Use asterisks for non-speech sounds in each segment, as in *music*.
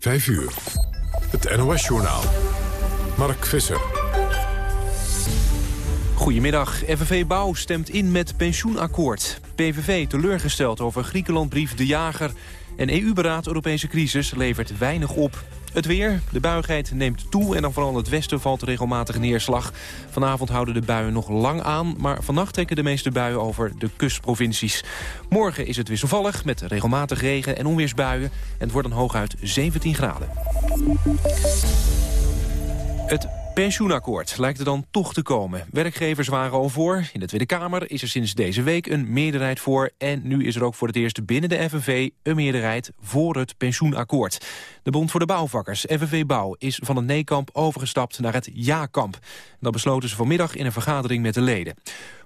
5 uur. Het NOS-journaal. Mark Visser. Goedemiddag. FNV Bouw stemt in met pensioenakkoord. PVV teleurgesteld over Griekenlandbrief De Jager. En EU-beraad Europese crisis levert weinig op. Het weer, de buigheid neemt toe en dan vooral in het westen valt regelmatig neerslag. Vanavond houden de buien nog lang aan, maar vannacht trekken de meeste buien over de kustprovincies. Morgen is het wisselvallig met regelmatig regen en onweersbuien en het wordt dan hooguit 17 graden. Het pensioenakkoord lijkt er dan toch te komen. Werkgevers waren al voor. In de Tweede Kamer is er sinds deze week een meerderheid voor. En nu is er ook voor het eerst binnen de FNV een meerderheid voor het pensioenakkoord. De Bond voor de Bouwvakkers, FNV Bouw, is van het nee-kamp overgestapt naar het ja-kamp. Dat besloten ze vanmiddag in een vergadering met de leden.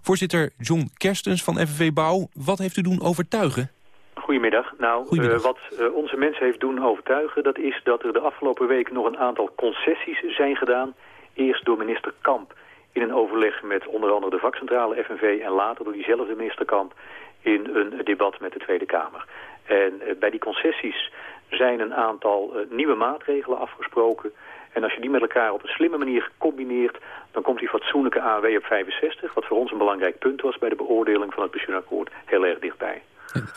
Voorzitter John Kerstens van FNV Bouw, wat heeft u doen overtuigen? Goedemiddag. Nou, uh, wat uh, onze mensen heeft doen overtuigen... dat is dat er de afgelopen week nog een aantal concessies zijn gedaan Eerst door minister Kamp in een overleg met onder andere de vakcentrale FNV... en later door diezelfde minister Kamp in een debat met de Tweede Kamer. En uh, bij die concessies zijn een aantal uh, nieuwe maatregelen afgesproken... En als je die met elkaar op een slimme manier combineert... dan komt die fatsoenlijke AW op 65... wat voor ons een belangrijk punt was bij de beoordeling van het pensioenakkoord... heel erg dichtbij.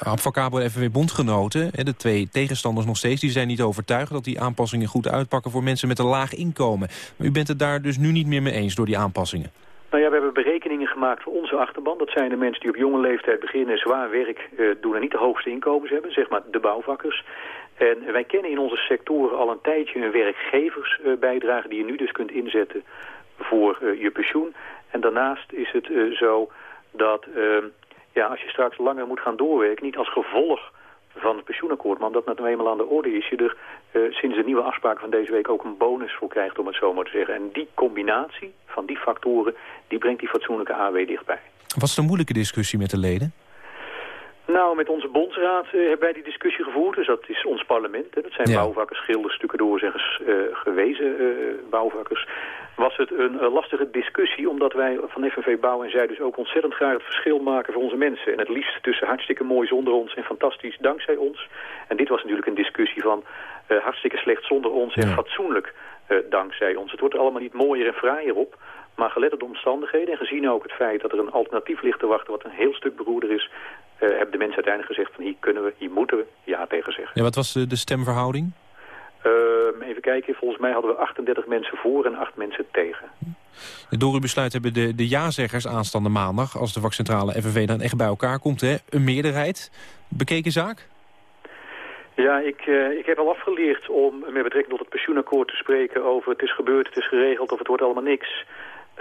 Advocabo en FNW Bondgenoten, de twee tegenstanders nog steeds... die zijn niet overtuigd dat die aanpassingen goed uitpakken... voor mensen met een laag inkomen. U bent het daar dus nu niet meer mee eens door die aanpassingen? Nou ja, we hebben berekeningen gemaakt voor onze achterban. Dat zijn de mensen die op jonge leeftijd beginnen, zwaar werk uh, doen... en niet de hoogste inkomens hebben, zeg maar de bouwvakkers. En wij kennen in onze sectoren al een tijdje een werkgeversbijdrage... die je nu dus kunt inzetten voor uh, je pensioen. En daarnaast is het zo dat ehm, ja, als je straks langer moet gaan doorwerken, niet als gevolg van het pensioenakkoord, maar omdat het nou eenmaal aan de orde is, je er uh, sinds de nieuwe afspraken van deze week ook een bonus voor krijgt, om het zo maar te zeggen. En die combinatie van die factoren, die brengt die fatsoenlijke AW dichtbij. Was het een moeilijke discussie met de leden? Nou, met onze bondsraad uh, hebben wij die discussie gevoerd. Dus dat is ons parlement. Hè. Dat zijn ja. bouwvakkers, schilders, stucadoorzeggers, uh, gewezen uh, bouwvakkers. Was het een lastige discussie, omdat wij van FNV Bouw en zij dus ook ontzettend graag het verschil maken voor onze mensen. En het liefst tussen hartstikke mooi zonder ons en fantastisch dankzij ons. En dit was natuurlijk een discussie van hartstikke slecht zonder ons en fatsoenlijk dankzij ons. Het wordt er allemaal niet mooier en fraaier op. Maar gelet op de omstandigheden en gezien ook het feit dat er een alternatief ligt te wachten... wat een heel stuk beroerder is, uh, hebben de mensen uiteindelijk gezegd... van hier kunnen we, hier moeten we ja tegen zeggen. Ja, wat was de, de stemverhouding? Uh, even kijken, volgens mij hadden we 38 mensen voor en 8 mensen tegen. Door uw besluit hebben de, de ja-zeggers aanstaande maandag... als de vakcentrale FNV dan echt bij elkaar komt, hè, een meerderheid. Bekeken zaak? Ja, ik, uh, ik heb al afgeleerd om met betrekking tot het pensioenakkoord te spreken over het is gebeurd, het is geregeld of het wordt allemaal niks.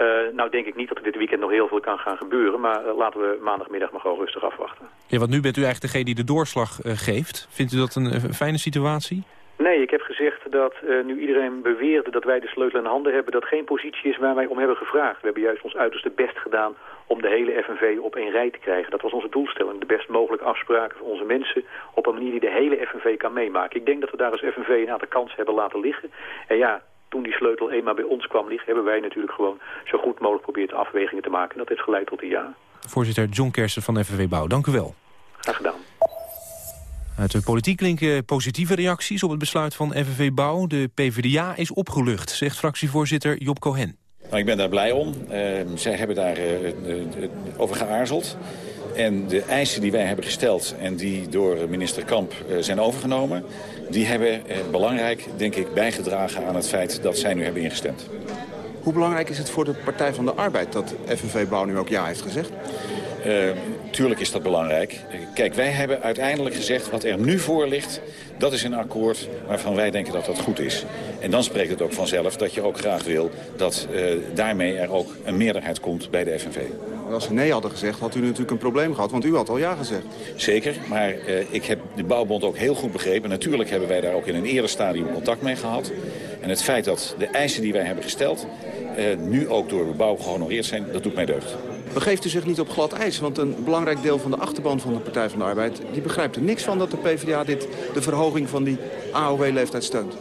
Uh, nou denk ik niet dat er dit weekend nog heel veel kan gaan gebeuren. Maar uh, laten we maandagmiddag maar gewoon rustig afwachten. Ja, want nu bent u eigenlijk degene die de doorslag geeft. Vindt u dat een, fijne situatie? Nee, ik heb gezegd dat nu iedereen beweerde dat wij de sleutel in handen hebben... dat geen positie is waar wij om hebben gevraagd. We hebben juist ons uiterste best gedaan om de hele FNV op één rij te krijgen. Dat was onze doelstelling. De best mogelijke afspraken voor onze mensen op een manier die de hele FNV kan meemaken. Ik denk dat we daar als FNV een aantal kansen hebben laten liggen. En ja, toen die sleutel eenmaal bij ons kwam liggen... hebben wij natuurlijk gewoon zo goed mogelijk geprobeerd afwegingen te maken. Dat heeft geleid tot een ja. Voorzitter John Kersen van FNV Bouw, dank u wel. Graag gedaan. Uit de politiek klinken positieve reacties op het besluit van FNV Bouw. De PvdA is opgelucht, zegt fractievoorzitter Job Cohen. Nou, ik ben daar blij om. Uh, zij hebben daar uh, uh, over geaarzeld. En de eisen die wij hebben gesteld en die door minister Kamp zijn overgenomen... die hebben belangrijk, denk ik, bijgedragen aan het feit dat zij nu hebben ingestemd. Hoe belangrijk is het voor de Partij van de Arbeid dat FNV Bouw nu ook ja heeft gezegd? Uh, tuurlijk is dat belangrijk. Kijk, wij hebben uiteindelijk gezegd wat er nu voor ligt... dat is een akkoord waarvan wij denken dat dat goed is. En dan spreekt het ook vanzelf dat je ook graag wil... dat uh, daarmee er ook een meerderheid komt bij de FNV. Als ze nee hadden gezegd, had u natuurlijk een probleem gehad. Want u had al ja gezegd. Zeker, maar uh, ik heb de Bouwbond ook heel goed begrepen. Natuurlijk hebben wij daar ook in een eerder stadium contact mee gehad. En het feit dat de eisen die wij hebben gesteld... nu ook door de bouw gehonoreerd zijn, dat doet mij deugd. Begeeft u zich niet op glad ijs? Want een belangrijk deel van de achterban van de Partij van de Arbeid... die begrijpt er niks van dat de PvdA dit, de verhoging van die AOW-leeftijd steunt.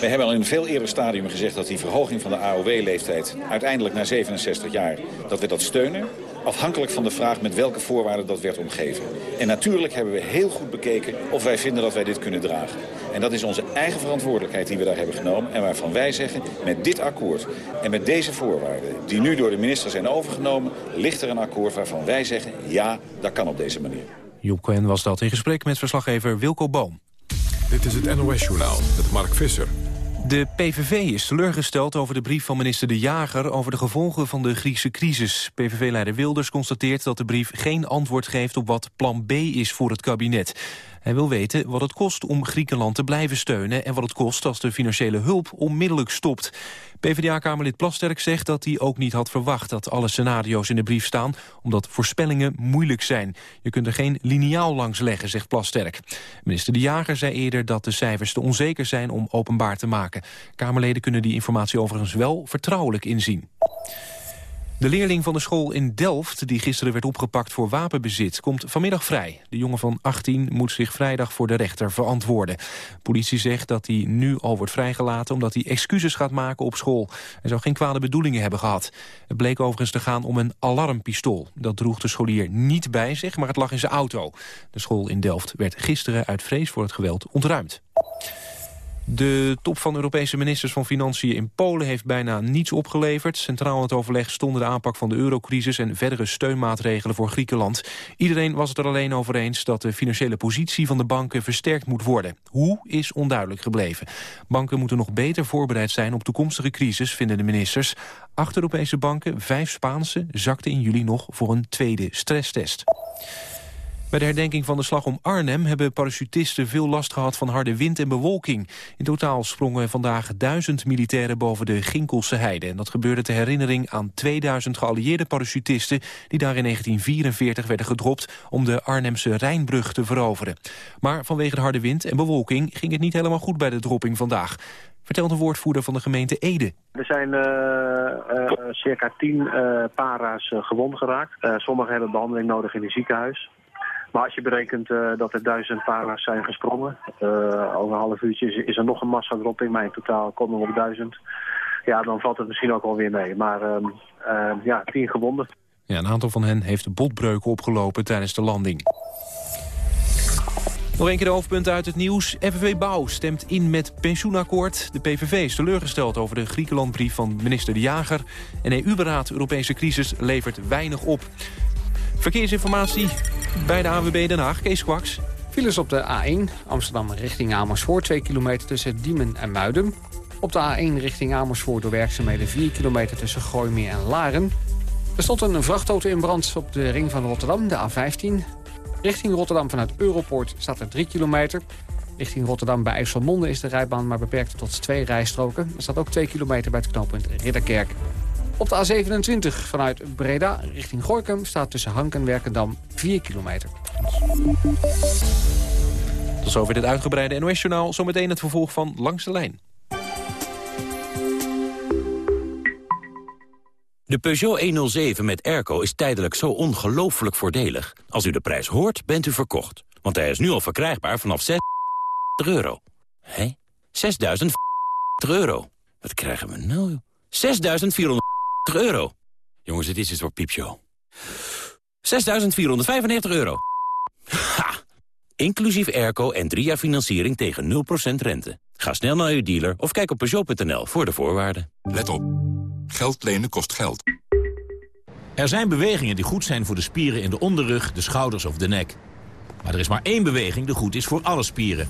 We hebben al in een veel eerder stadium gezegd dat die verhoging van de AOW-leeftijd... uiteindelijk naar 67 jaar, dat we dat steunen. Afhankelijk van de vraag met welke voorwaarden dat werd omgeven. En natuurlijk hebben we heel goed bekeken of wij vinden dat wij dit kunnen dragen. En dat is onze eigen verantwoordelijkheid die we daar hebben genomen. En waarvan wij zeggen, met dit akkoord en met deze voorwaarden... die nu door de minister zijn overgenomen... ligt er een akkoord waarvan wij zeggen, ja, dat kan op deze manier. Joep Cohen was dat in gesprek met verslaggever Wilco Boom. Dit is het NOS-journaal met Mark Visser. De PVV is teleurgesteld over de brief van minister De Jager... over de gevolgen van de Griekse crisis. PVV-leider Wilders constateert dat de brief geen antwoord geeft... op wat plan B is voor het kabinet. Hij wil weten wat het kost om Griekenland te blijven steunen... en wat het kost als de financiële hulp onmiddellijk stopt. PvdA-kamerlid Plasterk zegt dat hij ook niet had verwacht... dat alle scenario's in de brief staan, omdat voorspellingen moeilijk zijn. Je kunt er geen liniaal langs leggen, zegt Plasterk. Minister De Jager zei eerder dat de cijfers te onzeker zijn... om openbaar te maken. Kamerleden kunnen die informatie overigens wel vertrouwelijk inzien. De leerling van de school in Delft, die gisteren werd opgepakt voor wapenbezit, komt vanmiddag vrij. De jongen van 18 moet zich vrijdag voor de rechter verantwoorden. Politie zegt dat hij nu al wordt vrijgelaten omdat hij excuses gaat maken op school. Hij zou geen kwade bedoelingen hebben gehad. Het bleek overigens te gaan om een alarmpistool. Dat droeg de scholier niet bij zich, maar het lag in zijn auto. De school in Delft werd gisteren uit vrees voor het geweld ontruimd. De top van Europese ministers van Financiën in Polen heeft bijna niets opgeleverd. Centraal in het overleg stonden de aanpak van de eurocrisis en verdere steunmaatregelen voor Griekenland. Iedereen was het er alleen over eens dat de financiële positie van de banken versterkt moet worden. Hoe is onduidelijk gebleven. Banken moeten nog beter voorbereid zijn op toekomstige crisis, vinden de ministers. Acht Europese banken, vijf Spaanse, zakten in juli nog voor een tweede stresstest. Bij de herdenking van de slag om Arnhem hebben parachutisten veel last gehad van harde wind en bewolking. In totaal sprongen vandaag duizend militairen boven de Ginkelse heide. En dat gebeurde ter herinnering aan 2000 geallieerde parachutisten die daar in 1944 werden gedropt om de Arnhemse Rijnbrug te veroveren. Maar vanwege de harde wind en bewolking ging het niet helemaal goed bij de dropping vandaag vertelt een woordvoerder van de gemeente Ede. Er zijn uh, uh, circa tien uh, para's gewond geraakt. sommigen hebben behandeling nodig in het ziekenhuis. Maar als je berekent uh, dat er duizend para's zijn gesprongen, uh, over een half uurtje is, er nog een massadropping, maar in totaal komen we op duizend. Ja, dan valt het misschien ook wel weer mee. Maar uh, ja, tien gewonden. Ja, een aantal van hen heeft botbreuken opgelopen tijdens de landing. Nog een keer de hoofdpunten uit het nieuws. FNV Bouw stemt in met pensioenakkoord. De PVV is teleurgesteld over de Griekenlandbrief van minister De Jager. En EU-beraad Europese crisis levert weinig op. Verkeersinformatie bij de AWB Den Haag. Kees Kwaks. Files op de A1 Amsterdam richting Amersfoort. 2 kilometer tussen Diemen en Muiden. Op de A1 richting Amersfoort door werkzaamheden 4 kilometer tussen Gooimeer en Laren. Er stond een vrachtauto in brand op de ring van Rotterdam, de A15. Richting Rotterdam vanuit Europoort staat er 3 kilometer. Richting Rotterdam bij IJsselmonde is de rijbaan maar beperkt tot twee rijstroken. Er staat ook 2 kilometer bij het knooppunt Ridderkerk. Op de A27 vanuit Breda richting Gorkum staat tussen Hank en Werkendam 4 kilometer. Tot zover dit uitgebreide NOS-journaal. Zometeen het vervolg van Langs de Lijn. De Peugeot 107 met airco is tijdelijk zo ongelooflijk voordelig. Als u de prijs hoort, bent u verkocht. Want hij is nu al verkrijgbaar vanaf 6 euro. Hé? 6.000 euro. Wat krijgen we nou? 6.400 euro. Jongens, dit is het voor piepshow. 6.495 euro. Ha! Inclusief airco en drie jaar financiering tegen 0% rente. Ga snel naar uw dealer of kijk op Peugeot.nl voor de voorwaarden. Let op. Geld lenen kost geld. Er zijn bewegingen die goed zijn voor de spieren in de onderrug, de schouders of de nek. Maar er is maar één beweging die goed is voor alle spieren.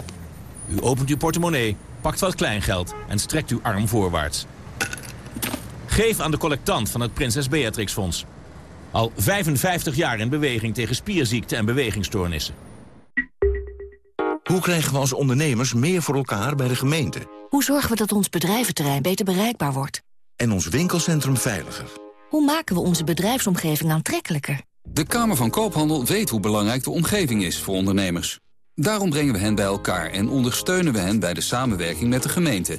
U opent uw portemonnee, pakt wat kleingeld en strekt uw arm voorwaarts. Geef aan de collectant van het Prinses Beatrix Fonds. Al 55 jaar in beweging tegen spierziekten en bewegingsstoornissen. Hoe krijgen we als ondernemers meer voor elkaar bij de gemeente? Hoe zorgen we dat ons bedrijventerrein beter bereikbaar wordt? En ons winkelcentrum veiliger? Hoe maken we onze bedrijfsomgeving aantrekkelijker? De Kamer van Koophandel weet hoe belangrijk de omgeving is voor ondernemers. Daarom brengen we hen bij elkaar en ondersteunen we hen bij de samenwerking met de gemeente.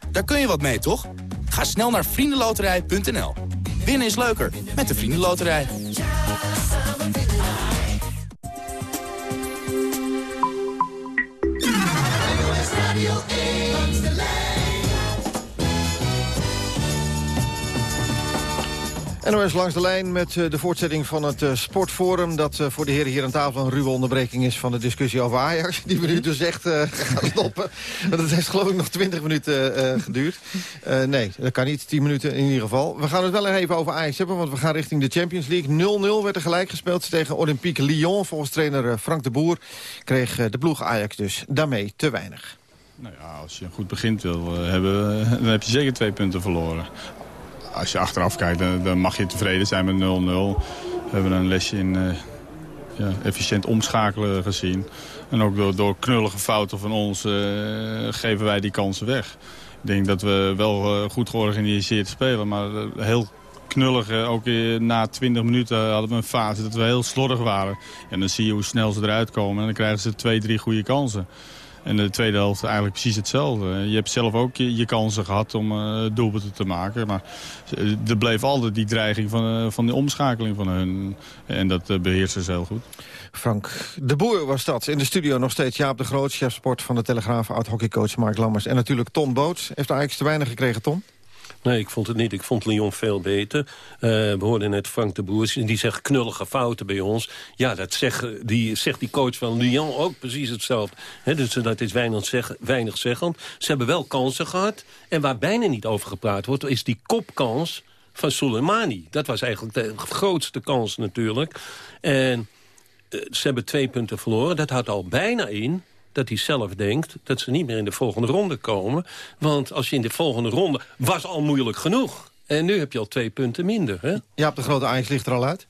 Daar kun je wat mee, toch? Ga snel naar vriendenloterij.nl. Winnen is leuker met de Vriendenloterij. NOS langs de lijn met eh, de voortzetting van het uh, sportforum... dat uh, voor de heren hier aan tafel een ruwe onderbreking is van de discussie over Ajax... die we nu dus echt *laughs* gaan stoppen. dat heeft geloof ik nog 20 minuten geduurd. nee, dat kan niet, 10 minuten in ieder geval. We gaan het wel even over Ajax hebben, want we gaan richting de Champions League. 0-0 werd er gelijk gespeeld tegen Olympique Lyon. Volgens trainer Frank de Boer kreeg de ploeg Ajax dus daarmee te weinig. Nou ja, als je goed begint wil hebben, *laughs* dan heb je zeker twee punten verloren als je achteraf kijkt, dan, mag je tevreden zijn met 0-0. We hebben een lesje in uh, ja, efficiënt omschakelen gezien. En ook door, knullige fouten van ons uh, geven wij die kansen weg. Ik denk dat we wel uh, goed georganiseerd spelen, maar heel knullig. ook na 20 minuten hadden we een fase dat we heel slordig waren. En dan zie je hoe snel ze eruit komen en dan krijgen ze twee, drie goede kansen. En de tweede helft eigenlijk precies hetzelfde. Je hebt zelf ook je, kansen gehad om uh, doelpunten te maken. Maar eh, er bleef altijd die dreiging van, uh, van de omschakeling van hun. En dat uh, ze heel goed. Frank de Boer was dat. In de studio nog steeds Jaap de Groot, chef sport van de Telegraaf... oud-hockeycoach Mark Lammers en natuurlijk Tom Boots. Heeft eigenlijk te weinig gekregen, Tom? Nee, ik vond het niet. Ik vond Lyon veel beter. Uh, we hoorden net Frank de Boer, die zegt knullige fouten bij ons. Ja, dat zegt die, zegt die coach van Lyon ook precies hetzelfde. dus dat is weinig, weinig zeggend. Ze hebben wel kansen gehad. En waar bijna niet over gepraat wordt, is die kopkans van Soleimani. Dat was eigenlijk de grootste kans natuurlijk. En uh, ze hebben twee punten verloren. Dat houdt al bijna in dat hij zelf denkt dat ze niet meer in de volgende ronde komen. Want als je in de volgende ronde... was al moeilijk genoeg. En nu heb je al twee punten minder. Hè? Ja, op de grote Ajax ligt er al uit.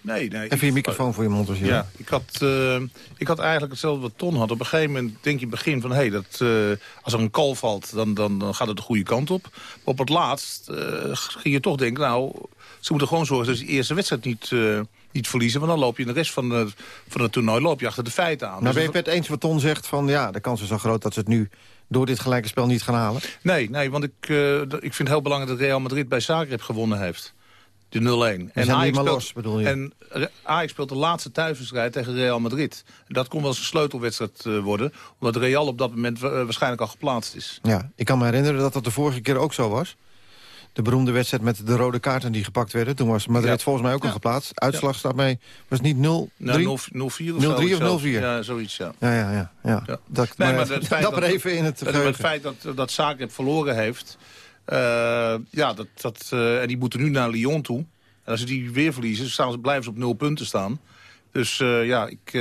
Nee, nee. Even je microfoon voor je mond. Als je ja, ik had, uh, ik had eigenlijk hetzelfde wat Ton had. Op een gegeven moment denk je in het begin van... Hey, dat, uh, als er een call valt, dan, dan, dan gaat het de goede kant op. Maar op het laatst uh, ging je toch denken... nou, ze moeten gewoon zorgen dat ze de eerste wedstrijd niet niet verliezen. Want dan loop je in de rest van, de, van het toernooi loop je achter de feiten aan. Maar dus ben je het eens wat Ton zegt van ja, de kans is zo groot dat ze het nu door dit gelijke spel niet gaan halen? Nee, nee want ik, uh, ik vind het heel belangrijk dat Real Madrid bij Zagreb gewonnen heeft. De 0-1. En Ajax speelt, los, bedoel je? En Ajax speelt de laatste thuiswedstrijd tegen Real Madrid. Dat kon wel eens een sleutelwedstrijd uh, worden. Omdat Real op dat moment waarschijnlijk al geplaatst is. Ja, ik kan me herinneren dat dat de vorige keer ook zo was de beroemde wedstrijd met de rode kaarten die gepakt werden. Toen was Madrid volgens mij ook al geplaatst. Uitslag staat mee, was niet 0-3? 0-4 of 0-4? Ja, zoiets, ja. Ja, ja, ja. ja. Dat, nee, maar, het feit dat, dat even in het geheugen. Het feit dat, dat Zagreb verloren heeft... Uh, ja, dat, dat, uh, en die moeten nu naar Lyon toe. En als ze die weer verliezen, staan ze, blijven ze op nul punten staan. Dus uh, ja, ik,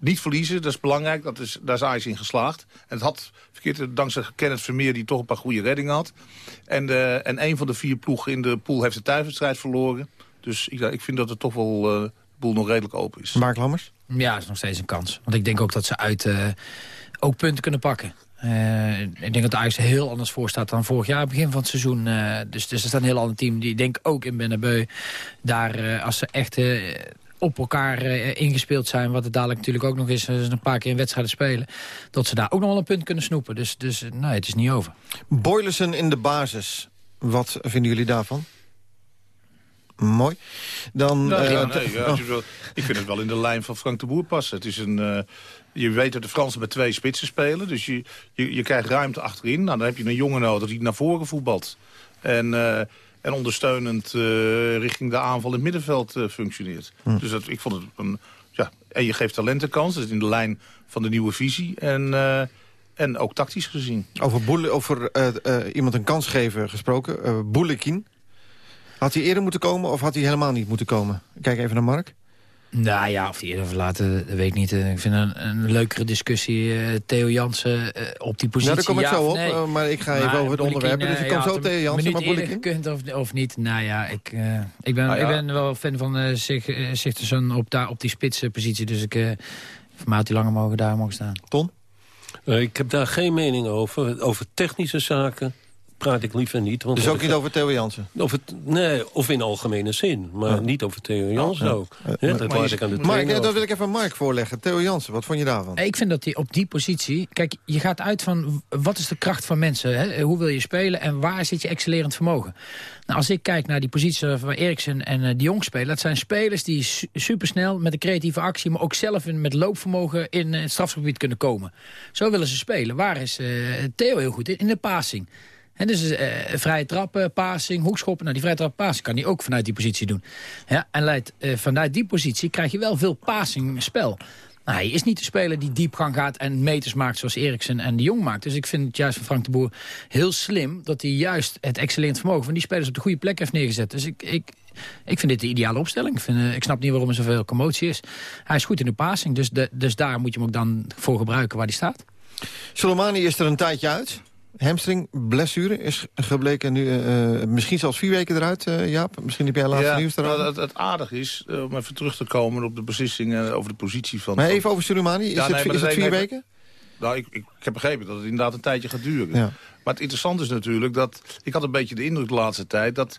niet verliezen, dat is belangrijk. Dat is, daar is Ajax in geslaagd. En het had verkeerd, dankzij Kenneth Vermeer die toch een paar goede reddingen had. En, de, en een van de vier ploegen in de pool heeft de thuiswedstrijd verloren. Dus ik, ik vind dat het toch wel uh, de boel nog redelijk open is. Mark Lammers? Ja, is nog steeds een kans. Want ik denk ook dat ze uit uh, ook punten kunnen pakken. Uh, ik denk dat Ajax er heel anders voor staat dan vorig jaar, begin van het seizoen. Uh, dus, dus er staat een heel ander team. Die denk ook in Bennebeu, daar uh, als ze echt op elkaar uh, ingespeeld zijn. Wat het dadelijk natuurlijk ook nog is. Dus een paar keer in wedstrijden spelen. Dat ze daar ook nog wel een punt kunnen snoepen. Dus, dus nee, het is niet over. Boylussen in de basis. Wat vinden jullie daarvan? Mooi. Dan, nou, uh, ja, nee, ja, oh. ik vind het wel in de lijn van Frank de Boer passen. Het is een... Uh, je weet dat de Fransen met twee spitsen spelen. Dus je, je, je krijgt ruimte achterin. Nou, dan heb je een jongen nodig die naar voren voetbalt. En... En ondersteunend uh, richting de aanval in het middenveld uh, functioneert. Hm. Dus dat, ik vond het een... Ja, en je geeft talenten kans, dat is in de lijn van de nieuwe visie. En, uh, en ook tactisch gezien. Over, boele, over iemand een kans geven gesproken, uh, Boelekin. Had hij eerder moeten komen of had hij helemaal niet moeten komen? Kijk even naar Mark. Nou ja, of die eerder verlaten, dat weet ik niet. Ik vind een, een leukere discussie. Uh, Theo Jansen uh, op die positie. Nou, daar kom ik zo op, nee. uh, maar ik ga even over het onderwerp. Dus ik kom zo Theo Jansen, maar Boelikin... gekund of, of niet. Nou ja, ik, ik, ben, ah, ja. ik ben wel fan van uh, Sigtersson op, daar, op die spitse positie. Dus ik Voor mij had hij langer mogen daar mogen staan. Ton? Uh, ik heb daar geen mening over. Over technische zaken praat ik liever niet. Want dus ook niet over Theo Jansen? Of het, nee, of in algemene zin. Maar ja. niet over Theo Jansen ja. ook. Ja, dat maar, ik aan de Mark, ja, dan wil ik even Mark voorleggen. Theo Jansen, wat vond je daarvan? Ik vind dat hij op die positie... Kijk, je gaat uit van wat is de kracht van mensen? Hè? Hoe wil je spelen en waar zit je excellerend vermogen? Nou, als ik kijk naar die positie waar Eriksen en uh, de Jong spelen... dat zijn spelers die su supersnel met een creatieve actie... maar ook zelf in, met loopvermogen in uh, het strafgebied kunnen komen. Zo willen ze spelen. Waar is uh, Theo heel goed in? In de passing. En dus uh, vrije trappen, passing, hoekschoppen. Nou, die vrije trap, passing kan hij ook vanuit die positie doen. Ja, en leidt, uh, vanuit die positie krijg je wel veel passing spel. Nou, hij is niet de speler die diepgang gaat en meters maakt zoals Eriksen en de Jong maakt. Dus ik vind het juist van Frank de Boer heel slim... dat hij juist het excellent vermogen van die spelers op de goede plek heeft neergezet. Dus ik, ik, ik vind dit de ideale opstelling. Ik, vind, uh, ik snap niet waarom er zoveel commotie is. Hij is goed in de passing, dus, de, dus daar moet je hem ook dan voor gebruiken waar hij staat. Soleimani is er een tijdje uit hamstring, blessure is gebleken nu uh, misschien zelfs vier weken eruit, uh, Jaap. Misschien heb jij laatste ja, nieuws erover. Nou, het, het aardig is, uh, om even terug te komen op de beslissing over de positie van... Maar even over Soleimani, is, ja, het, nee, is het vier weken? Nou, ik, ik, heb begrepen dat het inderdaad een tijdje gaat duren. Ja. Maar het interessante is natuurlijk dat... Ik had een beetje de indruk de laatste tijd dat...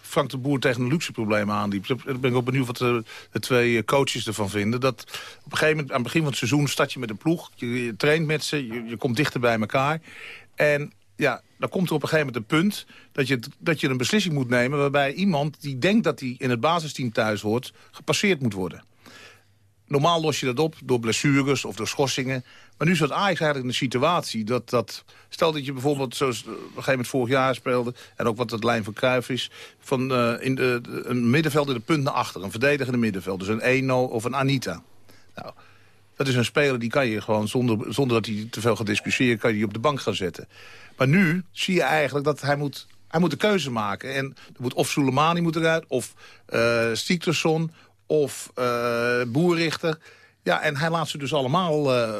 Frank de Boer tegen een luxe probleem aanliep. Ik ben ook benieuwd wat de, de, twee coaches ervan vinden. Dat op een gegeven moment, aan het begin van het seizoen... start je met een ploeg, je, je traint met ze, je, je komt dichter bij elkaar... En ja, dan komt er op een gegeven moment een punt... dat je, dat je een beslissing moet nemen... waarbij iemand die denkt dat hij in het basisteam thuis hoort... gepasseerd moet worden. Normaal los je dat op door blessures of door schorsingen. Maar nu zat Ajax eigenlijk in de situatie dat... dat stel dat je bijvoorbeeld, zoals op een gegeven moment vorig jaar speelde... en ook wat het lijn van Cruijff is... van uh, in de, de, een middenveld in de punt naar achter. Een verdedigende middenveld. Dus een Eno of een Anita. Nou, dat is een speler die kan je gewoon, zonder, zonder dat hij te veel gaat discussiëren... kan je die op de bank gaan zetten. Maar nu zie je eigenlijk dat hij moet, hij moet de keuze maken. En er moet of Soleimani moet eruit, of uh, of uh, Boerrichter. Ja, en hij laat ze dus allemaal uh,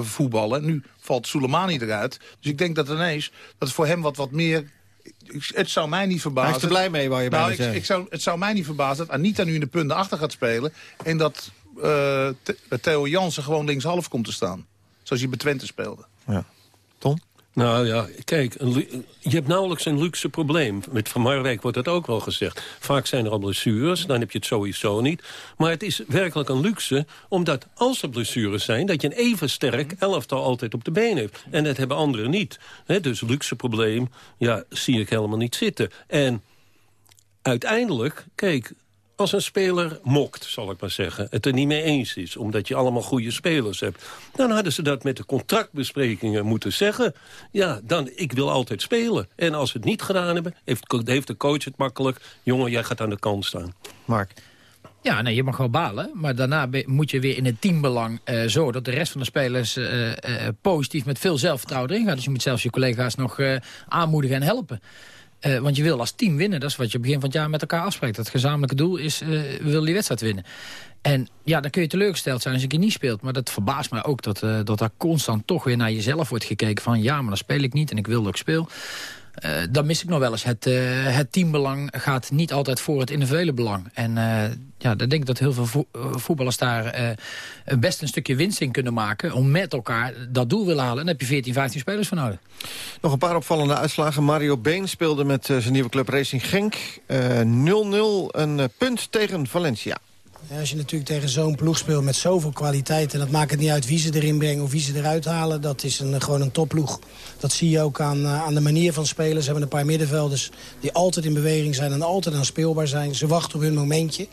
voetballen. Nu valt Soleimani eruit. Dus ik denk dat ineens, dat voor hem wat, wat meer het zou mij niet verbazen... Hij is er blij mee, waar je nou, ik, ik zou, Het zou mij niet verbazen dat Anita nu in de punten achter gaat spelen... en dat uh, Theo Jansen gewoon linkshalf komt te staan. Zoals hij bij Twente speelde. Ja. Tom? Nou ja, kijk, een, je hebt nauwelijks een luxe probleem. Met Van Marwijk wordt dat ook wel gezegd. Vaak zijn er al blessures, dan heb je het sowieso niet. Maar het is werkelijk een luxe, omdat als er blessures zijn... dat je een even sterk elftal altijd op de been heeft. En dat hebben anderen niet. He, dus luxe probleem, ja, zie ik helemaal niet zitten. En uiteindelijk, kijk, als een speler mokt, zal ik maar zeggen... het er niet mee eens is, omdat je allemaal goede spelers hebt... dan hadden ze dat met de contractbesprekingen moeten zeggen. Ja, dan, ik wil altijd spelen. En als ze het niet gedaan hebben, heeft, heeft de coach het makkelijk... jongen, jij gaat aan de kant staan. Mark? Ja, nee, je mag wel balen. Maar daarna moet je weer in het teambelang uh, zo... dat de rest van de spelers uh, uh, positief met veel zelfvertrouwen erin gaat. Dus je moet zelfs je collega's nog aanmoedigen en helpen. Uh, want je wil als team winnen. Dat is wat je begin van het jaar met elkaar afspreekt. Dat gezamenlijke doel is, uh, we willen die wedstrijd winnen. En ja, dan kun je teleurgesteld zijn als je niet speelt. Maar dat verbaast mij ook dat, uh, dat daar constant toch weer naar jezelf wordt gekeken. Van ja, maar dan speel ik niet en ik wil dat ik speel. Uh, dan mis ik nog wel eens. Het, uh, het teambelang gaat niet altijd voor het individuele belang. En uh, ja, dan denk ik dat heel veel vo voetballers daar best een stukje winst in kunnen maken... om met elkaar dat doel willen halen. En daar heb je 14, 15 spelers voor nodig. Nog een paar opvallende uitslagen. Mario Been speelde met zijn nieuwe club Racing Genk. 0-0, een punt tegen Valencia. Ja, als je natuurlijk tegen zo'n ploeg speelt met zoveel kwaliteit... en dat maakt het niet uit wie ze erin brengen of wie ze eruit halen... dat is een, gewoon een topploeg. Dat zie je ook aan, aan de manier van spelen. Ze hebben een paar middenvelders die altijd in beweging zijn... en altijd aan speelbaar zijn. Ze wachten op hun momentje.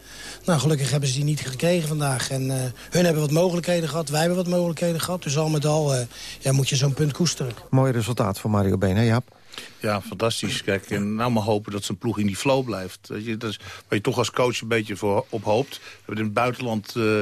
Nou, gelukkig hebben ze die niet gekregen vandaag. En uh, hun hebben wat mogelijkheden gehad, wij hebben wat mogelijkheden gehad. Dus al met al uh, ja, moet je zo'n punt koesteren. Mooi resultaat voor Mario Been, Jaap? Ja, fantastisch. Kijk, en nou maar hopen dat zijn ploeg in die flow blijft. Weet je, dat is waar je toch als coach een beetje voor op hoopt. We hebben in het buitenland uh,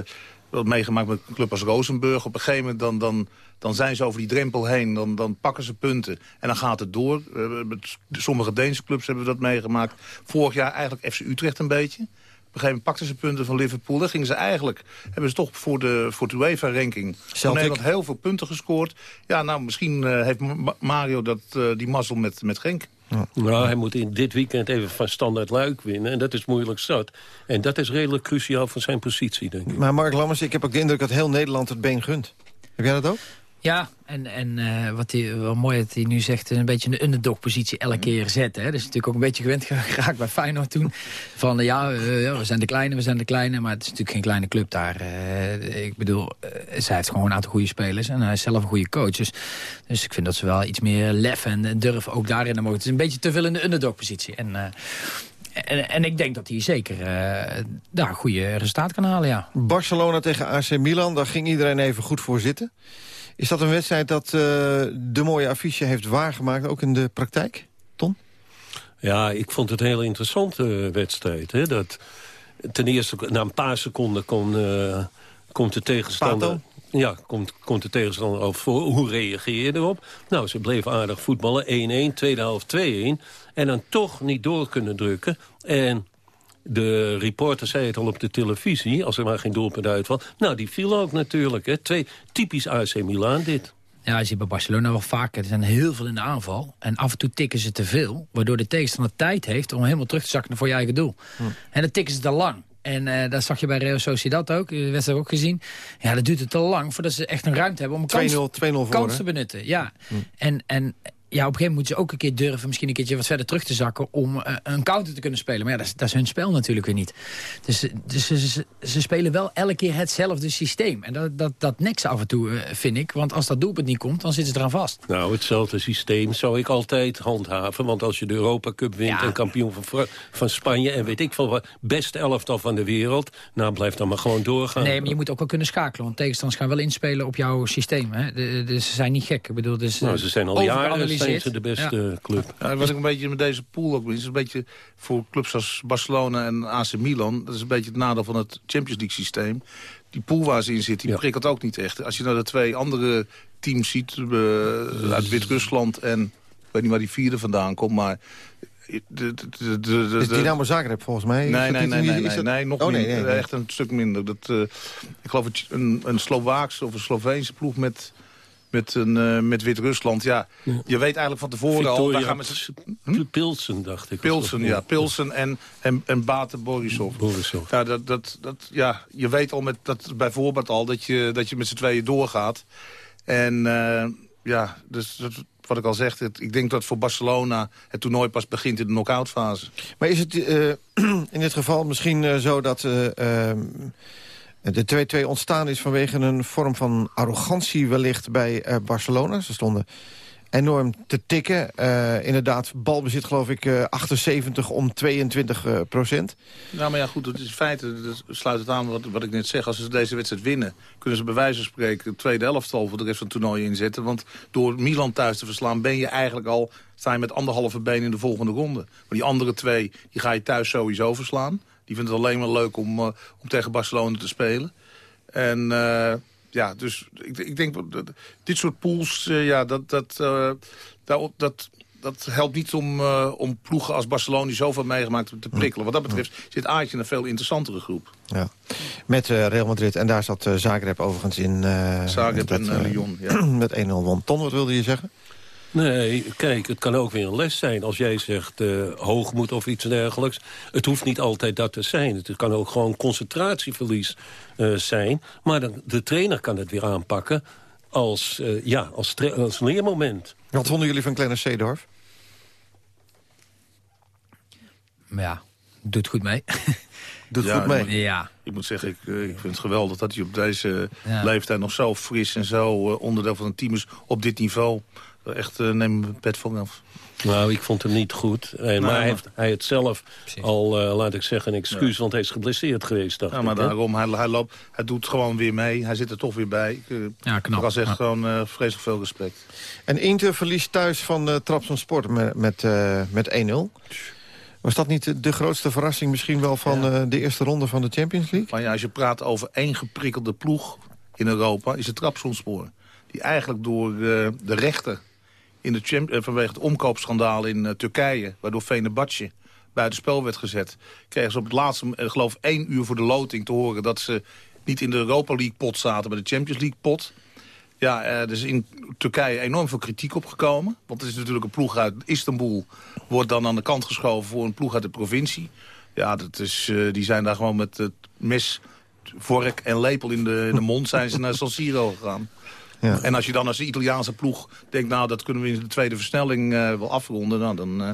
wat meegemaakt met een club als Rosenburg. Op een gegeven moment dan, dan, dan zijn ze over die drempel heen. Dan, dan pakken ze punten. En dan gaat het door. Met sommige Deense clubs hebben we dat meegemaakt. Vorig jaar eigenlijk FC Utrecht een beetje. Op een gegeven moment pakten ze punten van Liverpool. Dan gingen ze eigenlijk, hebben ze toch voor de, voor de UEFA-ranking... van Nederland heel veel punten gescoord. Ja, nou, misschien uh, heeft Mario dat, uh, die mazzel met, met Genk. Nou, hij moet in dit weekend even van standaard luik winnen. En dat is moeilijk zat. En dat is redelijk cruciaal voor zijn positie, denk ik. Maar Mark Lammers, ik heb ook de indruk dat heel Nederland het been gunt. Heb jij dat ook? Ja, en, en eh, wat, hij, wat mooi dat hij nu zegt, een beetje een underdog-positie elke Mhm. keer zetten. Hè. Dat is natuurlijk ook een beetje gewend geraakt bij Feyenoord toen. Van eh, ja, ja, we zijn de kleine, we zijn de kleine. Maar het is natuurlijk geen kleine club daar. Eh, ik bedoel, uh, zij heeft gewoon een aantal goede spelers. En hij is zelf een goede coach. Dus, dus ik vind dat ze wel iets meer lef en durf ook daarin te mogen. Het is een beetje te veel in de underdog-positie. En... Uh, en, en, ik denk dat hij zeker uh, daar een goede resultaat kan halen, ja. Barcelona tegen AC Milan, daar ging iedereen even goed voor zitten. Is dat een wedstrijd dat uh, de mooie affiche heeft waargemaakt, ook in de praktijk, Ton? Ja, ik vond het een heel interessante wedstrijd. Hè? Dat ten eerste, na een paar seconden kon, uh, komt de tegenstander... Pato? Ja, komt, komt de tegenstander over voor. Hoe reageer je erop? Nou, ze bleven aardig voetballen. 1-1, tweede helft 2-1. En dan toch niet door kunnen drukken. En de reporter zei het al op de televisie, als er maar geen doelpunt uitval. Nou, die viel ook natuurlijk. Hè. Twee, typisch AC Milan dit. Ja, je ziet bij Barcelona wel vaker. Er zijn heel veel in de aanval. En af en toe tikken ze te veel. Waardoor de tegenstander tijd heeft om helemaal terug te zakken voor je eigen doel. Hm. En dan tikken ze te lang. En uh, dat zag je bij Real Sociedad ook. De wedstrijd ook gezien. Ja, dat duurt het te lang voordat ze echt een ruimte hebben om een kans, kans te benutten. Ja. Hm. En, en ja, op een gegeven moment moeten ze ook een keer durven... misschien een keertje wat verder terug te zakken... om uh, een counter te kunnen spelen. Maar ja, dat is, dat is hun spel natuurlijk weer niet. Dus, dus ze, ze, ze, spelen wel elke keer hetzelfde systeem. En dat, dat, dat niks af en toe, uh, vind ik. Want als dat doelpunt niet komt, dan zitten ze eraan vast. Nou, hetzelfde systeem zou ik altijd handhaven. Want als je de Europa Cup wint ja. en kampioen van, van Spanje... en weet ik veel wat, beste elftal van de wereld... nou, blijf dan maar gewoon doorgaan. Nee, maar je moet ook wel kunnen schakelen. Want tegenstanders gaan wel inspelen op jouw systeem. Hè? De, de, ze zijn niet gek. Ik bedoel, dus, nou, ze zijn al jaren de beste ja. club. Ja, wat ik een beetje met deze pool ook is een beetje voor clubs als Barcelona en AC Milan. Dat is een beetje het nadeel van het Champions League systeem. Die pool waar ze in zit, die ja. prikkelt ook niet echt. Als je nou de twee andere teams ziet, uh, uit Wit-Rusland en ik weet niet waar die vierde vandaan komt, maar de, de, de, de, is Dynamo Zagreb volgens mij? Nee, nee, nee, nee, nee, nee, nog oh, nee, nee, nee, echt een stuk minder. Dat, uh, ik geloof een, een Slovaakse of een Sloveense ploeg met met, een, uh, met Wit-Rusland. Ja, ja, je weet eigenlijk van tevoren Victoria, al... Daar gaan we hm? Pilsen, dacht ik. Pilsen, ja. Pilsen en, en, en Baten Borisov. Borisov. Ja, dat, dat, dat, ja, je weet al met dat bijvoorbeeld al dat je, dat je met z'n tweeën doorgaat. En uh, ja, dus dat, wat ik al zeg, het, ik denk dat voor Barcelona het toernooi pas begint in de knock-out fase. Maar is het uh, *clears throat* in dit geval misschien uh, zo dat... De 2-2 ontstaan is vanwege een vorm van arrogantie wellicht bij uh, Barcelona. Ze stonden enorm te tikken. Uh, inderdaad, balbezit geloof ik uh, 78 om 22 uh, procent. Nou, maar ja, goed, dat is in dat sluit het aan wat, wat ik net zeg. Als ze deze wedstrijd winnen, kunnen ze bij wijze van spreken... de tweede elftal voor de rest van het toernooi inzetten. Want door Milan thuis te verslaan ben je eigenlijk al... sta je met anderhalve been in de volgende ronde. Maar die andere twee, die ga je thuis sowieso verslaan. Die vindt het alleen maar leuk om, uh, om tegen Barcelona te spelen. En uh, ja, dus ik, ik denk dat dit soort pools, uh, ja, dat, dat, dat, dat, dat helpt niet om, om ploegen als Barcelona die zoveel meegemaakt te prikkelen. Wat dat betreft zit Ajax in een veel interessantere groep. Ja. Met Real Madrid. En daar zat Zagreb overigens in. Zagreb dat, en Lyon, ja. *clears throat* Met 1-0 won. Ton, wat wilde je zeggen? Nee, kijk, het kan ook weer een les zijn. Als jij zegt uh, hoogmoed of iets dergelijks. Het hoeft niet altijd dat te zijn. Het kan ook gewoon concentratieverlies uh, zijn. Maar dan, de trainer kan het weer aanpakken als, uh, ja, als, als leermoment. Wat vonden jullie van Clarence Seedorf? Ja, doet goed mee. *laughs* doet ja, goed mee. Ik, ja. ik moet zeggen, ik, ik vind het geweldig dat hij op deze ja. leeftijd nog zo fris en zo onderdeel van een team is op dit niveau echt uh, neem mijn pet voor af. Nou, ik vond hem niet goed. Eh, maar, maar hij heeft hij het zelf precies. al, uh, laat ik zeggen, een excuus. Ja. Want hij is geblesseerd geweest, dacht Ja, maar ik, daarom, hij, hij, loopt, hij doet gewoon weer mee. Hij zit er toch weer bij. Ik, uh, ja, knap. Ik was echt ja. gewoon uh, vreselijk veel respect. En Inter verliest thuis van uh, Trabzonspor met, met, met 1-0. Was dat niet de grootste verrassing misschien wel van ja. de eerste ronde van de Champions League? Maar ja, als je praat over één geprikkelde ploeg in Europa... is het Trabzonspor. Die eigenlijk door de rechter in champ vanwege het omkoopschandaal in uh, Turkije... waardoor Fenerbahce buitenspel werd gezet... kregen ze op het laatste, uh, geloof één uur voor de loting te horen... dat ze niet in de Europa League pot zaten, maar de Champions League pot. Ja, er is in Turkije enorm veel kritiek opgekomen. Want het is natuurlijk een ploeg uit Istanbul... wordt dan aan de kant geschoven voor een ploeg uit de provincie. Ja, dat is, die zijn daar gewoon met het mes, vork en lepel in de, in de mond... zijn ze naar San Siro gegaan. Ja. En als je dan als de Italiaanse ploeg denkt... nou, dat kunnen we in de tweede versnelling uh, wel afronden... Nou, dan, uh,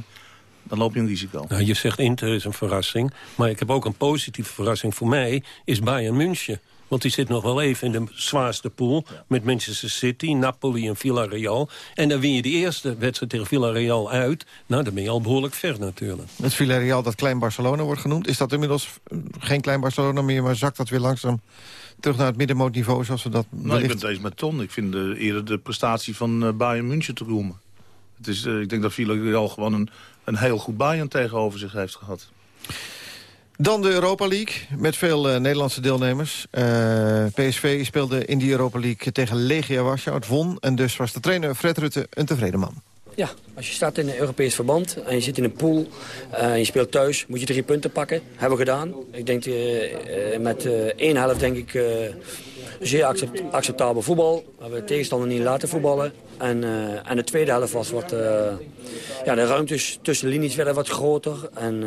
dan loop je een risico. Nou, je zegt Inter is een verrassing. Maar ik heb ook een positieve verrassing voor mij... is Bayern München. Want die zit nog wel even in de zwaarste pool... met Manchester City, Napoli en Villarreal. En dan win je de eerste wedstrijd tegen Villarreal uit. Nou, dan ben je al behoorlijk ver natuurlijk. Het Villarreal dat Klein Barcelona wordt genoemd... is dat inmiddels geen Klein Barcelona meer... maar zakt dat weer langzaam terug naar het middenmootniveau zoals we dat Nou, ik ben het eens met Ton. Ik vind de, eerder de prestatie van uh, Bayern München te roemen. Het is, uh, ik denk dat Villarreal gewoon een, een heel goed Bayern tegenover zich heeft gehad. Dan de Europa League, met veel uh, Nederlandse deelnemers. Uh, PSV speelde in die Europa League tegen Legia Warschau. Het won en dus was de trainer Fred Rutte een tevreden man. Ja, als je staat in een Europees verband en je zit in een pool en je speelt thuis, moet je drie punten pakken. Hebben we gedaan. Ik denk uh, met één helft denk ik zeer accept, acceptabel voetbal. We hebben de tegenstander niet laten voetballen. En, en de tweede helft was wat, ja, de ruimtes tussen linies werden wat groter. En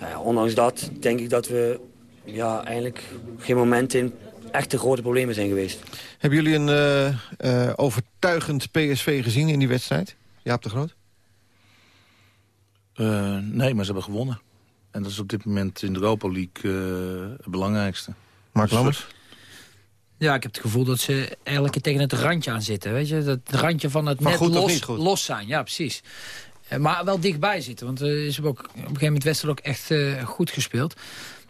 ja, ondanks dat denk ik dat we ja, eigenlijk geen moment in echte grote problemen zijn geweest. Hebben jullie een uh, uh, overtuigend PSV gezien in die wedstrijd? Jaap de Groot? Uh, nee, maar ze hebben gewonnen. En dat is op dit moment in de Europa League het belangrijkste. Mark Lammers? Ja, ik heb het gevoel dat ze eigenlijk tegen het randje aan zitten. Weet je? Dat randje van het net los, los zijn. Ja, precies. Maar wel dichtbij zitten. Want ze hebben ook op een gegeven moment Westerlo ook echt uh, goed gespeeld.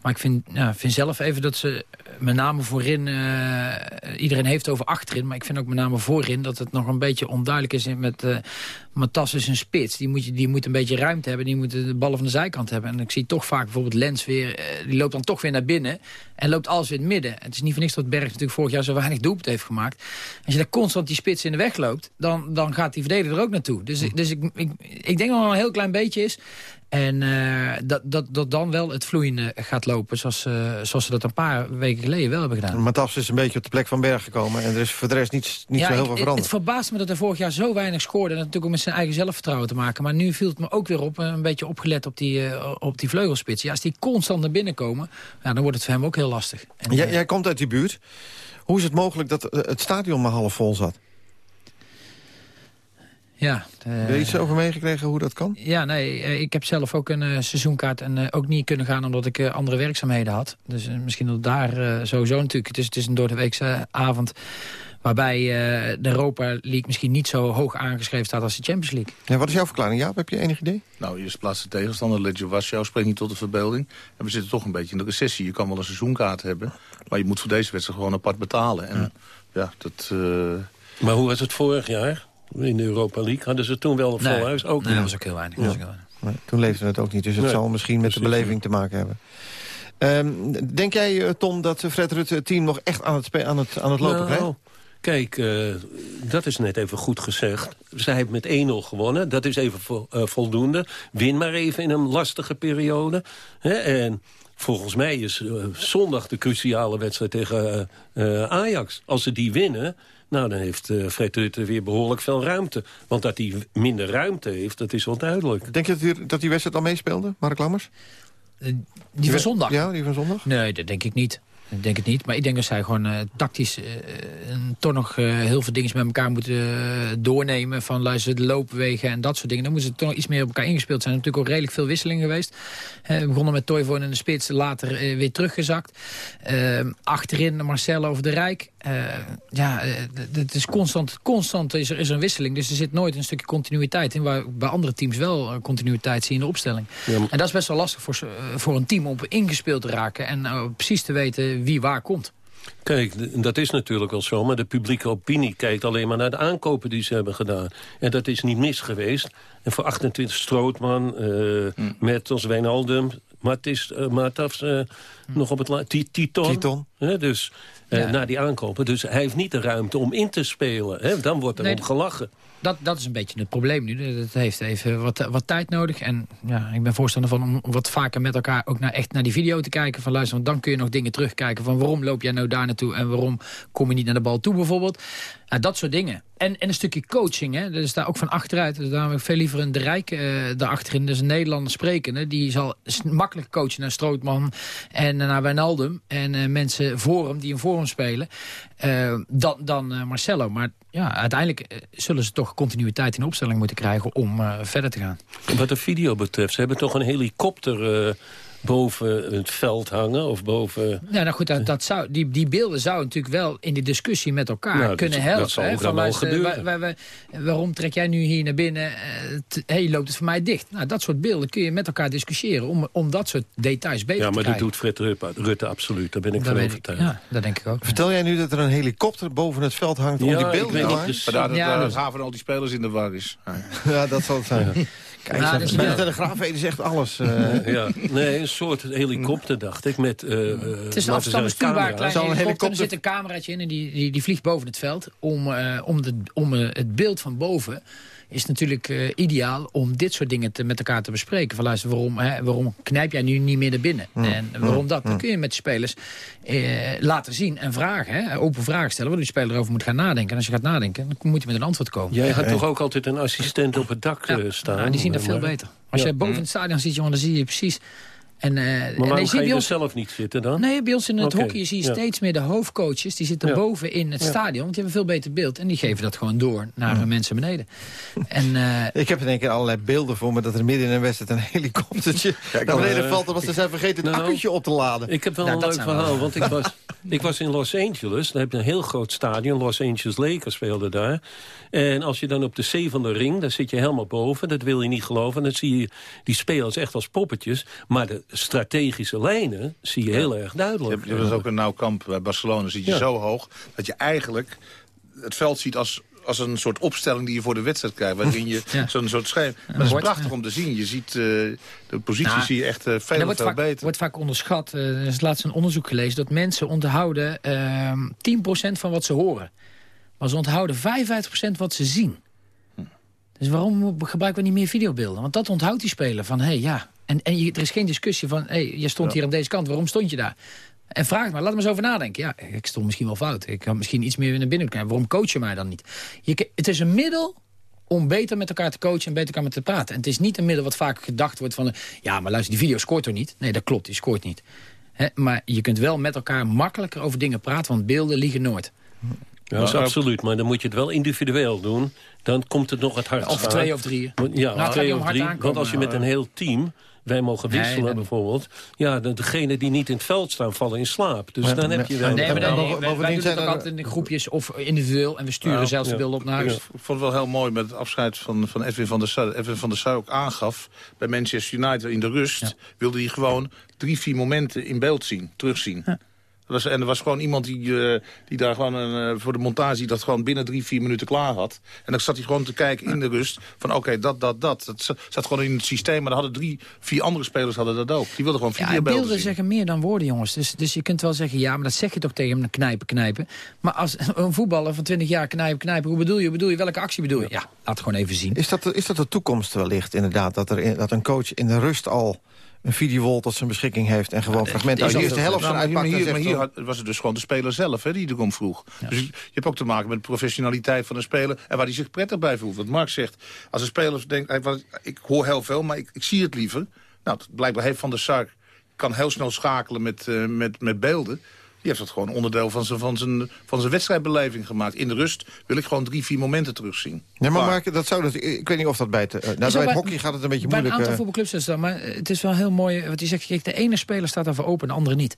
Maar ik vind, vind zelf even dat ze met name voorin... Uh, iedereen heeft over achterin, maar ik vind ook met name voorin... dat het nog een beetje onduidelijk is met uh, Matas is een spits. Die moet, je, die moet een beetje ruimte hebben, die moet de ballen van de zijkant hebben. En ik zie toch vaak bijvoorbeeld Lens weer... Uh, die loopt dan toch weer naar binnen en loopt alles weer in het midden. Het is niet voor niks dat Berg natuurlijk vorig jaar zo weinig doelpunt heeft gemaakt. Als je daar constant die spits in de weg loopt... dan, dan gaat die verdediger er ook naartoe. Dus, dus ik, ik, ik denk dat het een heel klein beetje is... En uh, dat, dat, dat dan wel het vloeiende gaat lopen, zoals, uh, zoals ze dat een paar weken geleden wel hebben gedaan. Matas is een beetje op de plek van Berg gekomen en er is voor de rest niet, niet ja, zo heel veel ik, veranderd. Het verbaast me dat hij vorig jaar zo weinig scoorde. En dat natuurlijk ook met zijn eigen zelfvertrouwen te maken. Maar nu viel het me ook weer op, een beetje opgelet op die, uh, op die vleugelspits. Ja, als die constant naar binnen komen, dan wordt het voor hem ook heel lastig. En, jij, jij komt uit die buurt. Hoe is het mogelijk dat het stadion maar half vol zat? Ja, de, Heb je iets over meegekregen hoe dat kan? Ja, nee, ik heb zelf ook een uh, seizoenkaart en uh, ook niet kunnen gaan omdat ik andere werkzaamheden had. Dus misschien dat daar sowieso natuurlijk, het is, het is een doordeweekse avond waarbij de Europa League misschien niet zo hoog aangeschreven staat als de Champions League. Ja, wat is jouw verklaring? Ja, heb je enig idee? Nou, eerst plaats de tegenstander, Legio Warschau, spreekt niet tot de verbeelding. En we zitten toch een beetje in de recessie. Je kan wel een seizoenkaart hebben, maar je moet voor deze wedstrijd gewoon apart betalen. En ja, ja dat... Maar hoe was het vorig jaar? In de Europa League hadden ze toen wel een vol nee, huis. Ook nee, dat was ook heel weinig. Ja. Was ook heel weinig. Nee, toen leefde het ook niet, dus het nee, zal misschien met de beleving te maken hebben. Um, denk jij, Tom, dat Fred Rutte het team nog echt aan het, aan het, aan het lopen nou, krijgt? Kijk, uh, dat is net even goed gezegd. Zij heeft met 1-0 gewonnen. Dat is even vo uh, voldoende. Win maar even in een lastige periode. Hè? En volgens mij is uh, zondag de cruciale wedstrijd tegen Ajax. Als ze die winnen... Nou, dan heeft uh, Fred Rutte weer behoorlijk veel ruimte. Want dat hij minder ruimte heeft, dat is wel duidelijk. Denk je dat die, dat die wedstrijd al meespeelde, Mark Lammers? Die van zondag? Ja, die van zondag? Nee, dat denk ik niet. Ik denk het niet, maar ik denk dat zij gewoon uh, tactisch uh, toch nog uh, heel veel dingen met elkaar moeten doornemen. Van luister, de loopwegen en dat soort dingen. Dan moeten ze toch iets meer op elkaar ingespeeld zijn. Er zijn natuurlijk ook redelijk veel wisselingen geweest. we begonnen met Toivonen in de spits, later weer teruggezakt. achterin Marcel over de Rijk. Ja, het is constant, constant is er, is er een wisseling. Dus er zit nooit een stukje continuïteit in. Waar bij andere teams wel continuïteit zien in de opstelling. Ja. En dat is best wel lastig voor, voor een team om ingespeeld te raken. En precies te weten wie waar komt. Kijk, dat is natuurlijk wel zo, maar de publieke opinie kijkt alleen maar naar de aankopen die ze hebben gedaan. En dat is niet mis geweest. En voor 28 Strootman, uh, mm. met ons Wijnaldum, Maar het is uh, Matafs uh, nog op het la- Titon. Titon. Hè, dus uh, Ja. na die aankopen. Dus hij heeft niet de ruimte om in te spelen. Hè? Dan wordt er Nee, om gelachen. Dat, dat is een beetje het probleem nu. Het heeft even wat, wat tijd nodig. En ja, ik ben voorstander van om wat vaker met elkaar ook naar, echt naar die video te kijken. Van luister, want dan kun je nog dingen terugkijken. Van waarom loop jij nou daar naartoe en waarom kom je niet naar de bal toe bijvoorbeeld. Dat soort dingen. En, en een stukje coaching. Hè. Dat is daar ook van achteruit. Dus daar heb veel liever een de Rijk eh daarachterin. Dus een Nederlander sprekende. Die zal makkelijk coachen naar Strootman en naar Wijnaldum. En eh, mensen voor hem die een voor spelen. Eh, dan dan eh, Marcelo. Maar ja, uiteindelijk eh, zullen ze toch continuïteit in opstelling moeten krijgen om verder te gaan. Wat de video betreft, ze hebben toch een helikopter boven het veld hangen? Of boven... Ja, nou goed, dat, dat zou, die, die beelden zouden natuurlijk wel in die discussie met elkaar Nou, dat- kunnen dat helpen. zal hè, ook van, wel gebeuren. waarom trek jij nu hier naar binnen? eh, t- hey, loopt het voor mij dicht? Nou, dat soort beelden kun je met elkaar discussiëren om, om dat soort details beter Ja, te maar dat krijgen. doet Fred Rutte, absoluut. Daar ben ik Dat van ik. overtuigd. Ja, dat denk ik ook. Vertel jij nu dat er een helikopter boven het veld hangt om Ja, die ik beelden te maken? Vandaar dat Ja, de dat- haven al die spelers in de war is. Ja, dat zal het zijn. Kijk, Nou, dat de Telegraaf weten ze echt alles. eh. Ja, nee, een soort helikopter, dacht ik, met... eh Het is een afstandsbestuurbaar klein Zal een helikopter. helikopter- Er zit een cameraatje in en die, die, die vliegt boven het veld. Om, eh, om, de, om eh, het beeld van boven is natuurlijk eh, ideaal om dit soort dingen te, met elkaar te bespreken. Van luister, waarom, hè, waarom knijp jij nu niet meer naar binnen? En waarom dat? Dan kun je met de spelers eh, laten zien en vragen. Hè, open vragen stellen, waar die speler erover moet gaan nadenken. En als je gaat nadenken, dan moet je met een antwoord komen. Jij had toch ook altijd een assistent op het dak eh, staan? Ja, die zien dat veel beter. Als Ja. jij boven het stadion ziet, jongen, dan zie je precies... En, eh, en Maar ga je er ons- zelf niet zitten dan? Nee, bij ons in het hockey zie je ja. steeds meer de hoofdcoaches. Die zitten Ja. boven in het Ja. stadion. Want die hebben een veel beter beeld. En die geven dat gewoon door naar de mensen beneden. En, *laughs* eh, Ik heb in één keer allerlei beelden voor me dat er midden in een wedstrijd een helikoptertje *laughs* naar beneden eh, valt. omdat ze zijn vergeten het nou, accu'tje op te laden. Ik heb wel Nou, een leuk wel- verhaal, want ik was, *laughs* ik was in Los Angeles. Daar heb je een heel groot stadion. Los Angeles Lakers speelden daar. En als je dan op de zee van de ring, daar zit je helemaal boven. Dat wil je niet geloven. Dan zie je die spelers echt als poppetjes. Maar de strategische lijnen zie je heel erg Je duidelijk. hebt, je hebt ook een nauw kamp bij Barcelona. Zit je Ja. zo hoog dat je eigenlijk het veld ziet als, als een soort opstelling die je voor de wedstrijd krijgt. Waarin je *laughs* Ja. zo'n soort schijf. Maar dat is prachtig ja. om te zien. Je ziet eh, de positie Nou, zie je echt eh, veel, veel vaak, beter. wordt vaak onderschat. Eh, Er is laatst een onderzoek gelezen dat mensen onthouden ehm 10% van wat ze horen. Maar ze onthouden 55% wat ze zien. Dus waarom gebruiken we niet meer videobeelden? Want dat onthoudt die speler van, hé hey, ja. En, en je- er is geen discussie van, hé, hey, je stond hier aan deze kant, waarom stond je daar? En vraag maar, laat me eens over nadenken. Ja, ik stond misschien wel fout. Ik had misschien iets meer naar binnen kunnen. Waarom coach je mij dan niet? Je, het is een middel om beter met elkaar te coachen en beter elkaar met te praten. En het is niet een middel wat vaak gedacht wordt van... ja, maar luister, die video scoort toch niet? Nee, dat klopt, die scoort niet. Hè, maar je kunt wel met elkaar makkelijker over dingen praten... want beelden liegen nooit. Ja, dat is absoluut. Maar dan moet je het wel individueel doen. Dan komt het nog het hardst Of aan. twee of drie. Ja, Nou, twee of drie. Want als je met een heel team... Wij mogen Nee, wisselen bijvoorbeeld. Ja, de, degene die niet in het veld staan, vallen in slaap. Dus dan heb je wel... Nee, maar nee, boven- wij- doen zijn het ook altijd in groepjes of individueel. En we sturen Nou, zelfs de beelden op naar huis. Ik vond het wel heel mooi met het afscheid van, van Edwin van der Sar. Edwin van der Sar ook aangaf bij Manchester United in de rust... wilde hij gewoon drie, vier momenten in beeld zien, terugzien. Dat was, en er was gewoon iemand die, eh, die daar gewoon een, eh, voor de montage... dat gewoon binnen drie, vier minuten klaar had. En dan zat hij gewoon te kijken in de rust van oké, dat, dat, dat. Dat zat- gewoon in het systeem, maar er hadden drie, vier andere spelers hadden dat ook. Die wilden gewoon Ja, en videobeelden beelden zien. zeggen meer dan woorden, jongens. Dus, dus je kunt wel zeggen, ja, maar dat zeg je toch tegen hem, knijpen, knijpen. Maar als *laughs* een voetballer van 20 jaar knijpen, knijpen... hoe bedoel je, bedoel je, welke actie bedoel je? Ja, laat het gewoon even zien. Is dat, is dat de toekomst wellicht inderdaad? Dat, er in- dat een coach in de rust al een videowall tot zijn beschikking heeft... en gewoon fragmenten uit de eerste helft Nou, eruit maar pakt hier, maar hier van- had- was het dus gewoon de speler zelf hè, die erom vroeg. Dus je hebt ook te maken met de professionaliteit van een speler... en waar hij zich prettig bij voelt. Wat Mark zegt, als een speler denkt... hij- wat- ik hoor heel veel, maar ik, ik zie het liever. Nou, blijkbaar heeft Van der Sar... kan heel snel schakelen met, eh, met, met beelden. Die heeft dat gewoon onderdeel van zijn, van, zijn, van zijn wedstrijdbeleving gemaakt. In de rust wil ik gewoon drie, vier momenten terugzien. Nee, maar. Mark, dat zou dat, ik weet niet of dat bij het, eh, nou, bij het hockey gaat het een beetje Bij een moeilijk. aantal eh. voetbalclubs is dat, maar het is wel heel mooi wat hij zegt. Kijk, de ene speler staat daarvoor open, de andere niet.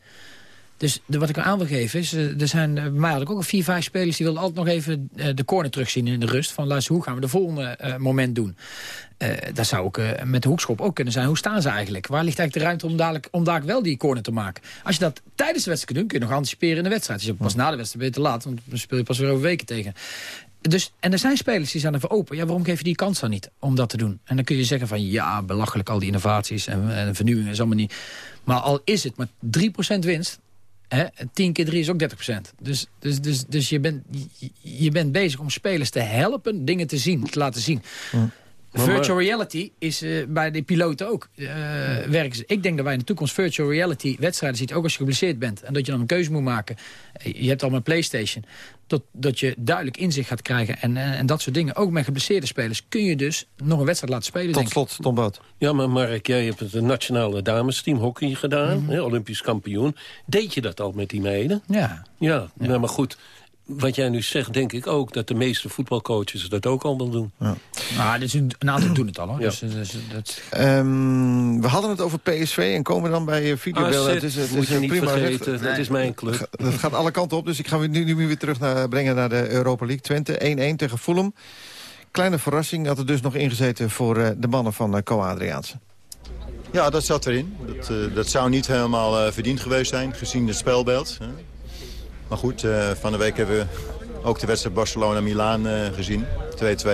Dus de, wat ik aan wil geven is, eh, er zijn eh, bij mij had ik ook al vier, vijf spelers... die wilden altijd nog even eh, de corner terugzien in de rust. Van luister, hoe gaan we de volgende eh, moment doen? Eh dat zou ook eh, met de hoekschop ook kunnen zijn. Hoe staan ze eigenlijk? Waar ligt eigenlijk de ruimte om, dadelijk, om daar wel die corner te maken? Als je dat tijdens de wedstrijd kunt doen, kun je nog anticiperen in de wedstrijd. Als je pas na de wedstrijd ben je te laat, want dan speel je pas weer over weken tegen. Dus, en er zijn spelers die zijn ervoor open. Ja, waarom geef je die kans dan niet om dat te doen? En dan kun je zeggen van ja, belachelijk al die innovaties en, en vernieuwingen is allemaal niet. Maar al is het maar 3% winst, hè, 10 keer 3 is ook 30%. Dus, dus, dus, dus je, bent, je, je bent bezig om spelers te helpen dingen te zien, te laten zien. Virtual reality is uh, bij de piloten ook. Uh, werken ze. Ik denk dat wij in de toekomst virtual reality wedstrijden ziet. Ook als je geblesseerd bent. En dat je dan een keuze moet maken. Je hebt al een Playstation. Dat, dat je duidelijk inzicht gaat krijgen. En, en, en, dat soort dingen. Ook met geblesseerde spelers kun je dus nog een wedstrijd laten spelen. Tot slot, Tom Boot. Ja, maar Mark, jij hebt het nationale damesteam hockey gedaan. Mm -hmm. hè, Olympisch kampioen. Deed je dat al met die meiden? Ja. Ja, ja. Nou, maar goed wat jij nu zegt, denk ik ook dat de meeste voetbalcoaches dat ook al wel doen. Ja. Nou, dus een, een aantal doen het al, hoor. Ja. Dus, dus, dat... um, we hadden het over PSV en komen dan bij videobeelden. Het is, het moet is je niet prima vergeten, dat is mijn club. Dat gaat alle kanten op, dus ik ga nu, nu weer terug naar, brengen naar de Europa League. Twente 1-1 tegen Fulham. Kleine verrassing had er dus nog ingezeten voor de mannen van Co Adriaanse. Ja, dat zat erin. Dat, uh, dat zou niet helemaal uh, verdiend geweest zijn, gezien het spelbeeld. Maar goed, uh, van de week hebben we ook de wedstrijd Barcelona-Milaan uh, gezien. 2-2.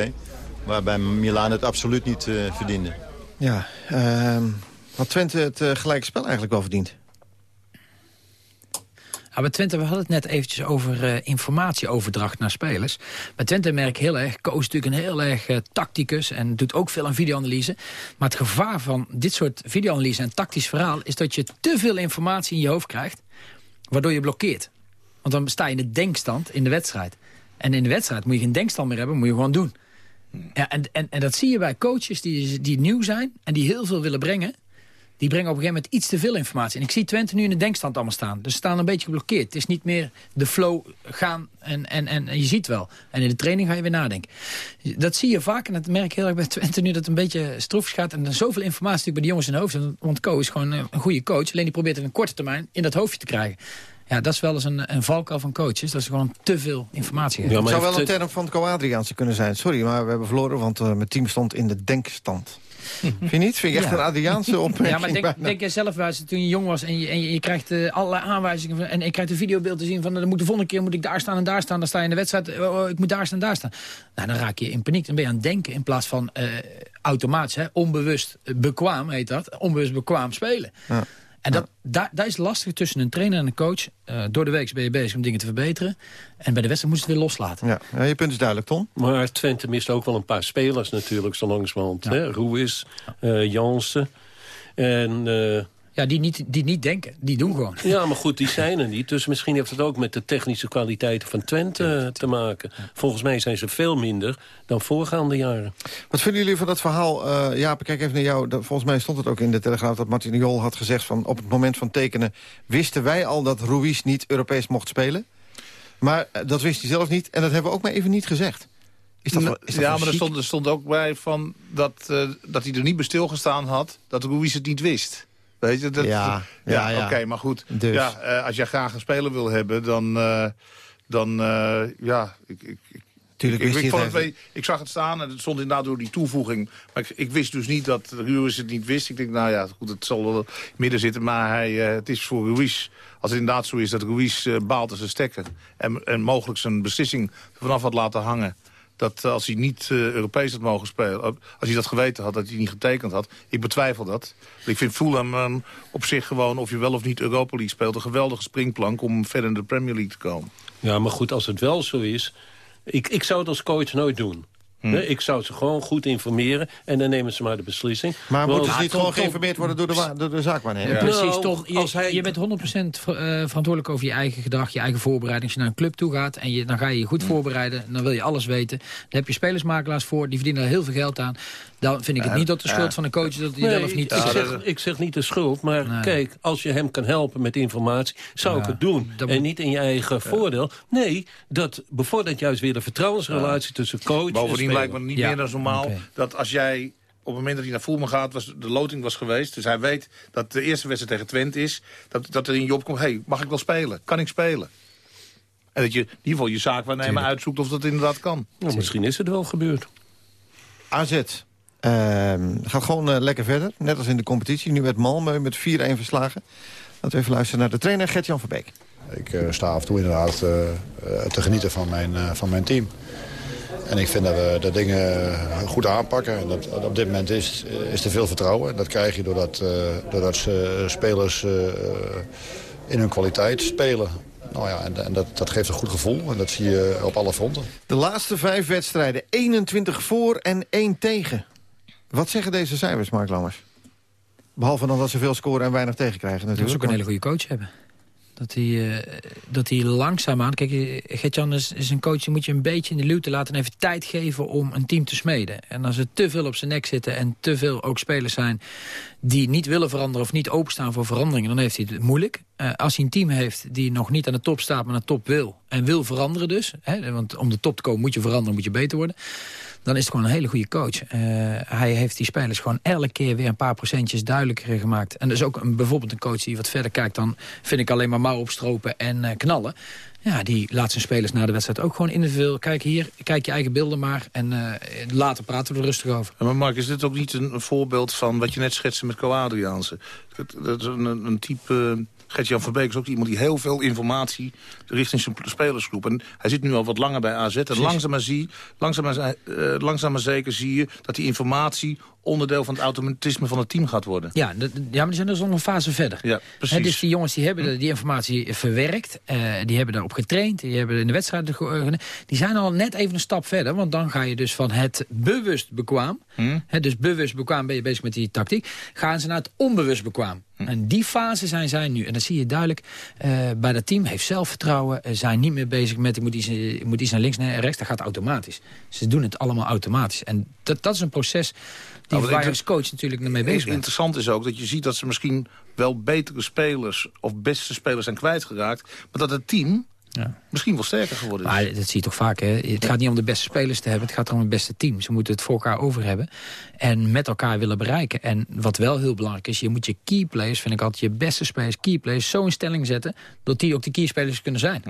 Waarbij Milaan het absoluut niet uh, verdiende. Ja, uh, had Twente het gelijke spel eigenlijk wel verdiend? Ja, bij Twente, we hadden het net eventjes over informatieoverdracht naar spelers. Bij Twente merk ik heel erg, Koos is natuurlijk een heel erg tacticus... en doet ook veel aan videoanalyse. Maar het gevaar van dit soort videoanalyse en tactisch verhaal... is dat je te veel informatie in je hoofd krijgt, waardoor je blokkeert. Want dan sta je in de denkstand in de wedstrijd. En in de wedstrijd moet je geen denkstand meer hebben, moet je gewoon doen. Ja, en, en, en dat zie je bij coaches die, die nieuw zijn en die heel veel willen brengen. Die brengen op een gegeven moment iets te veel informatie. En ik zie Twente nu in de denkstand allemaal staan. Dus ze staan een beetje geblokkeerd. Het is niet meer de flow gaan en, en, en, en je ziet wel. En in de training ga je weer nadenken. Dat zie je vaak en dat merk ik heel erg bij Twente nu dat het een beetje stroefjes gaat. En er zoveel informatie bij de jongens in hun hoofd. Want Co is gewoon een goede coach. Alleen die probeert in een korte termijn in dat hoofdje te krijgen. Ja, dat is wel eens een, een valkuil van coaches. Dat is gewoon te veel informatie. Ja, het zou wel een term van het Co-Adriaanse kunnen zijn. Sorry, maar we hebben verloren, want uh, mijn team stond in de denkstand. *laughs* Vind je niet? Vind je echt ja. een Adriaanse *laughs* opmerking? Ja, maar denk, denk je zelf wel toen je jong was en je, en je, je krijgt uh, allerlei aanwijzingen... Van, en ik krijg een videobeeld te zien van... dan moet de volgende keer moet ik daar staan en daar staan. Dan sta je in de wedstrijd, oh, ik moet daar staan en daar staan. Nou, dan raak je in paniek. Dan ben je aan het denken in plaats van uh, automatisch, hè, onbewust bekwaam heet dat. Onbewust bekwaam spelen. Ja. En dat, daar, daar is lastig tussen een trainer en een coach. Uh, door de week ben je bezig om dingen te verbeteren. En bij de wedstrijd moet je het weer loslaten. Ja. ja, je punt is duidelijk, Tom. Maar Twente mist ook wel een paar spelers natuurlijk, zo langzamerhand. Ja. Ruiz, uh, Jansen en... Uh, ja, die niet, die niet denken. Die doen gewoon. Ja, maar goed, die zijn er niet. Dus misschien heeft het ook met de technische kwaliteiten van Twente te maken. Volgens mij zijn ze veel minder dan voorgaande jaren. Wat vinden jullie van dat verhaal? Uh, Jaap, kijk even naar jou. Volgens mij stond het ook in de Telegraaf dat Martin Jol had gezegd... van op het moment van tekenen wisten wij al dat Ruiz niet Europees mocht spelen. Maar uh, dat wist hij zelf niet en dat hebben we ook maar even niet gezegd. Is dat, is dat ja, maar er stond, er stond ook bij van dat, uh, dat hij er niet bij stilgestaan had... dat Ruiz het niet wist. Weet je, dat, ja, ja, ja, oké, okay, maar goed. Dus. Ja, uh, als jij graag een speler wil hebben, dan... Uh, dan uh, ja, ik, ik, Tuurlijk ik, wist ik, hij het het, ik zag het staan en het stond inderdaad door die toevoeging. Maar ik, ik wist dus niet dat Ruiz het niet wist. Ik denk, nou ja, goed, het zal wel midden zitten. Maar hij, het is voor Ruiz, als het inderdaad zo is dat Ruiz baalt als een stekker... En, en mogelijk zijn beslissing vanaf had laten hangen dat als hij niet uh, Europees had mogen spelen... als hij dat geweten had, dat hij niet getekend had... ik betwijfel dat. Ik vind Fulham um, op zich gewoon, of je wel of niet Europa League speelt... een geweldige springplank om verder in de Premier League te komen. Ja, maar goed, als het wel zo is... Ik, ik zou het als coach nooit doen. Hmm. Nee, ik zou ze gewoon goed informeren en dan nemen ze maar de beslissing. Maar moeten ze niet gewoon geïnformeerd worden door de, door de zaakwaarnemer? Ja. Precies, nou, toch. Je, hij... je bent 100% verantwoordelijk over je eigen gedrag, je eigen voorbereiding. Als je naar een club toe gaat en je, dan ga je je goed Hmm. voorbereiden, dan wil je alles weten. Dan heb je spelersmakelaars voor, die verdienen er heel veel geld aan. Dan vind ik het niet dat de schuld van een coach dat hij nee, wel of niet... Ik, ik, zeg, ik zeg niet de schuld, maar nee. kijk, als je hem kan helpen met informatie, zou ja, ik het doen. En niet in je eigen voordeel. Nee, dat bevordert juist weer de vertrouwensrelatie tussen coach Bovendien en lijkt me niet meer dan normaal okay. dat als jij op het moment dat hij naar Voelman gaat, was de loting was geweest. Dus hij weet dat de eerste wedstrijd tegen Twente is. Dat, dat er in je opkomt, hey, mag ik wel spelen? Kan ik spelen? En dat je in ieder geval je zaakwaarnemer uitzoekt of dat inderdaad kan. Nou, misschien is het wel gebeurd. AZ gaat gewoon uh, lekker verder. Net als in de competitie. Nu met Malmö met 4-1 verslagen. Laten we even luisteren naar de trainer Gert-Jan Verbeek. Ik uh, sta af en toe inderdaad te genieten van mijn, van mijn team. En ik vind dat we de dingen goed aanpakken. En dat, op dit moment is, is er veel vertrouwen. En dat krijg je doordat, uh, doordat spelers uh, in hun kwaliteit spelen. Nou ja, en, en dat, dat, geeft een goed gevoel. En dat zie je op alle fronten. De laatste vijf wedstrijden. 21 voor en 1 tegen. Wat zeggen deze cijfers, Mark Lammers? Behalve dan dat ze veel scoren en weinig tegenkrijgen natuurlijk. Dat ze ook een hele goede coach hebben. Dat hij, uh, dat hij langzaamaan... Kijk, Gertjan is, is een coach, die moet je een beetje in de luwte laten... en even tijd geven om een team te smeden. En als er te veel op zijn nek zitten en te veel ook spelers zijn... die niet willen veranderen of niet openstaan voor veranderingen... dan heeft hij het moeilijk. Uh, als hij een team heeft die nog niet aan de top staat, maar aan de top wil... en wil veranderen dus, hè, want om de top te komen moet je veranderen, moet je beter worden dan is het gewoon een hele goede coach. Uh, hij heeft die spelers gewoon elke keer weer een paar procentjes duidelijker gemaakt. En dus ook een, bijvoorbeeld een coach die wat verder kijkt... dan vind ik alleen maar mouw opstropen en uh, knallen. Ja, die laat zijn spelers na de wedstrijd ook gewoon individueel. Kijk hier, kijk je eigen beelden maar. En uh, later praten we er rustig over. Maar Mark, is dit ook niet een, voorbeeld van wat je net schetste met Co Adriaanse? Dat, dat is een, een type Gert-Jan van Beek is ook iemand die heel veel informatie richting zijn spelersgroep. En hij zit nu al wat langer bij AZ. En langzaam maar, zie, langzaam, maar, uh, langzaam maar zeker zie je dat die informatie onderdeel van het automatisme van het team gaat worden. Ja, ja maar die zijn dus nog een fase verder. Ja, precies. dus die jongens die hebben die informatie verwerkt. Uh, die hebben daarop getraind. Die hebben in de wedstrijd... Die zijn al net even een stap verder. Want dan ga je dus van het bewust bekwaam. Hm? dus bewust bekwaam ben je bezig met die tactiek. Gaan ze naar het onbewust bekwaam. Hm. En die fase zijn zij nu. En dan zie je duidelijk, uh, bij dat team heeft zelfvertrouwen. Uh, zijn niet meer bezig met, ik moet iets, ik moet iets naar links en rechts. Dat gaat automatisch. Ze doen het allemaal automatisch. En dat, dat is een proces die nou, coach natuurlijk mee bezig bent. Interessant is ook dat je ziet dat ze misschien wel betere spelers... of beste spelers zijn kwijtgeraakt... maar dat het team ja. Misschien wel sterker geworden. Maar dat zie je toch vaak. Hè? Het gaat niet om de beste spelers te hebben. Het gaat om het beste team. Ze moeten het voor elkaar over hebben. En met elkaar willen bereiken. En wat wel heel belangrijk is. Je moet je key players, vind ik altijd, je beste spelers, key players, zo in stelling zetten. Dat die ook de key spelers kunnen zijn.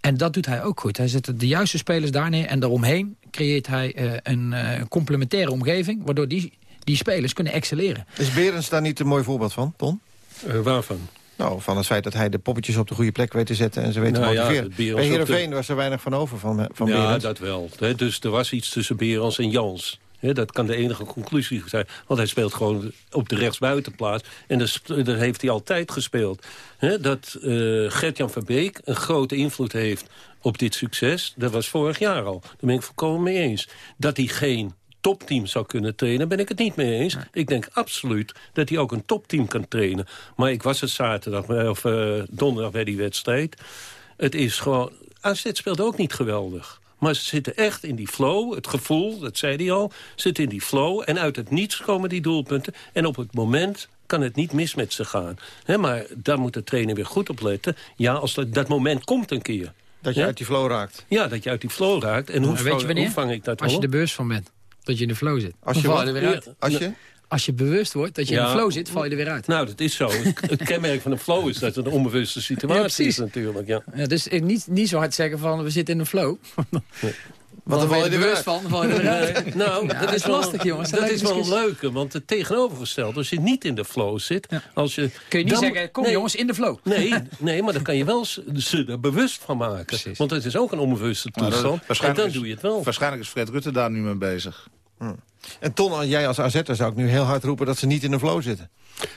En dat doet hij ook goed. Hij zet de juiste spelers daar neer. En daaromheen creëert hij uh, een uh, complementaire omgeving. Waardoor die, die spelers kunnen excelleren. Is Berens daar niet een mooi voorbeeld van, Ton? Uh, waarvan? Nou, van het feit dat hij de poppetjes op de goede plek weet te zetten en ze weet nou, te motiveren. Ja, Bij Heerenveen de... was er weinig van over van, van Ja, dat wel. Dus er was iets tussen Berens en Jans. dat kan de enige conclusie zijn. Want hij speelt gewoon op de rechtsbuitenplaats. En daar heeft hij altijd gespeeld. dat uh, Gert-Jan Verbeek een grote invloed heeft op dit succes. Dat was vorig jaar al. Daar ben ik volkomen mee eens. Dat hij geen topteam zou kunnen trainen, ben ik het niet mee eens. Ik denk absoluut dat hij ook een topteam kan trainen. Maar ik was het zaterdag, eh, of uh, donderdag bij die wedstrijd. Het is gewoon... AZ speelt ook niet geweldig. Maar ze zitten echt in die flow, het gevoel, dat zei hij al... zitten in die flow en uit het niets komen die doelpunten. En op het moment kan het niet mis met ze gaan. maar daar moet de trainer weer goed op letten. Ja, als dat, dat moment komt een keer. Dat je uit die flow raakt. Ja, dat je uit die flow raakt. En hoe, weet je wanneer? hoe vang ik dat Als je er bewust van bent. Dat je in de flow zit. Als je, er weer uit. Als je? Als je bewust wordt dat je in de flow zit, val je er weer uit. Nou, dat is zo. het *laughs* kenmerk van een flow is dat het een onbewuste situatie is natuurlijk. Ja. Ja, dus niet, niet zo hard zeggen van we zitten in de flow. Nee. Want dan val je er bewust van, val je er nou, dat is, lastig, jongens. Dat, is wel een leuke, want het tegenovergestelde, als je niet in de flow zit... Als je, Kun je niet zeggen, kom jongens, in de flow. *laughs* Nee, nee, maar dan kan je wel ze er bewust van maken. Precies. Want het is ook een onbewuste toestand. Nou, en dan doe je het wel. Waarschijnlijk is Fred Rutte daar nu mee bezig. Hm. En Ton, jij als AZ'er zou ik nu heel hard roepen dat ze niet in de flow zitten.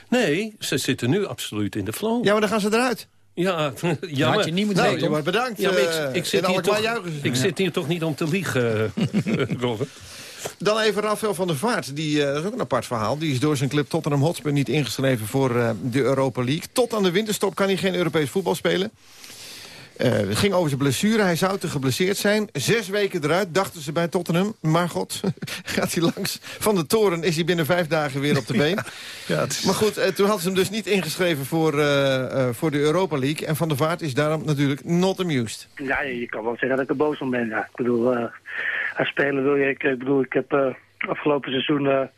Nee, ze zitten nu absoluut in de flow. Ja, maar dan gaan ze eruit. Ja, *laughs* ja had je niet moeten nou, bedankt. Ja, ik, ik, zit hier toch, ik zit hier toch niet om te liegen, *laughs* Robert. Dan even Rafael van der Vaart. Die, uh, dat is ook een apart verhaal. Die is door zijn club Tottenham Hotspur niet ingeschreven voor uh, de Europa League. Tot aan de winterstop kan hij geen Europees voetbal spelen. Uh, het ging over zijn blessure. Hij zou te geblesseerd zijn. Zes weken eruit, dachten ze bij Tottenham. Maar god, *laughs* gaat hij langs van de toren... is hij binnen vijf dagen weer op de *laughs* been. ja, is... Maar goed, uh, toen hadden ze hem dus niet ingeschreven voor, uh, voor de Europa League. En Van der Vaart is daarom natuurlijk not amused. Ja, je kan wel zeggen dat ik er boos om ben. Ja. Ik bedoel, als speler wil je... Ik, ik bedoel, ik heb afgelopen seizoen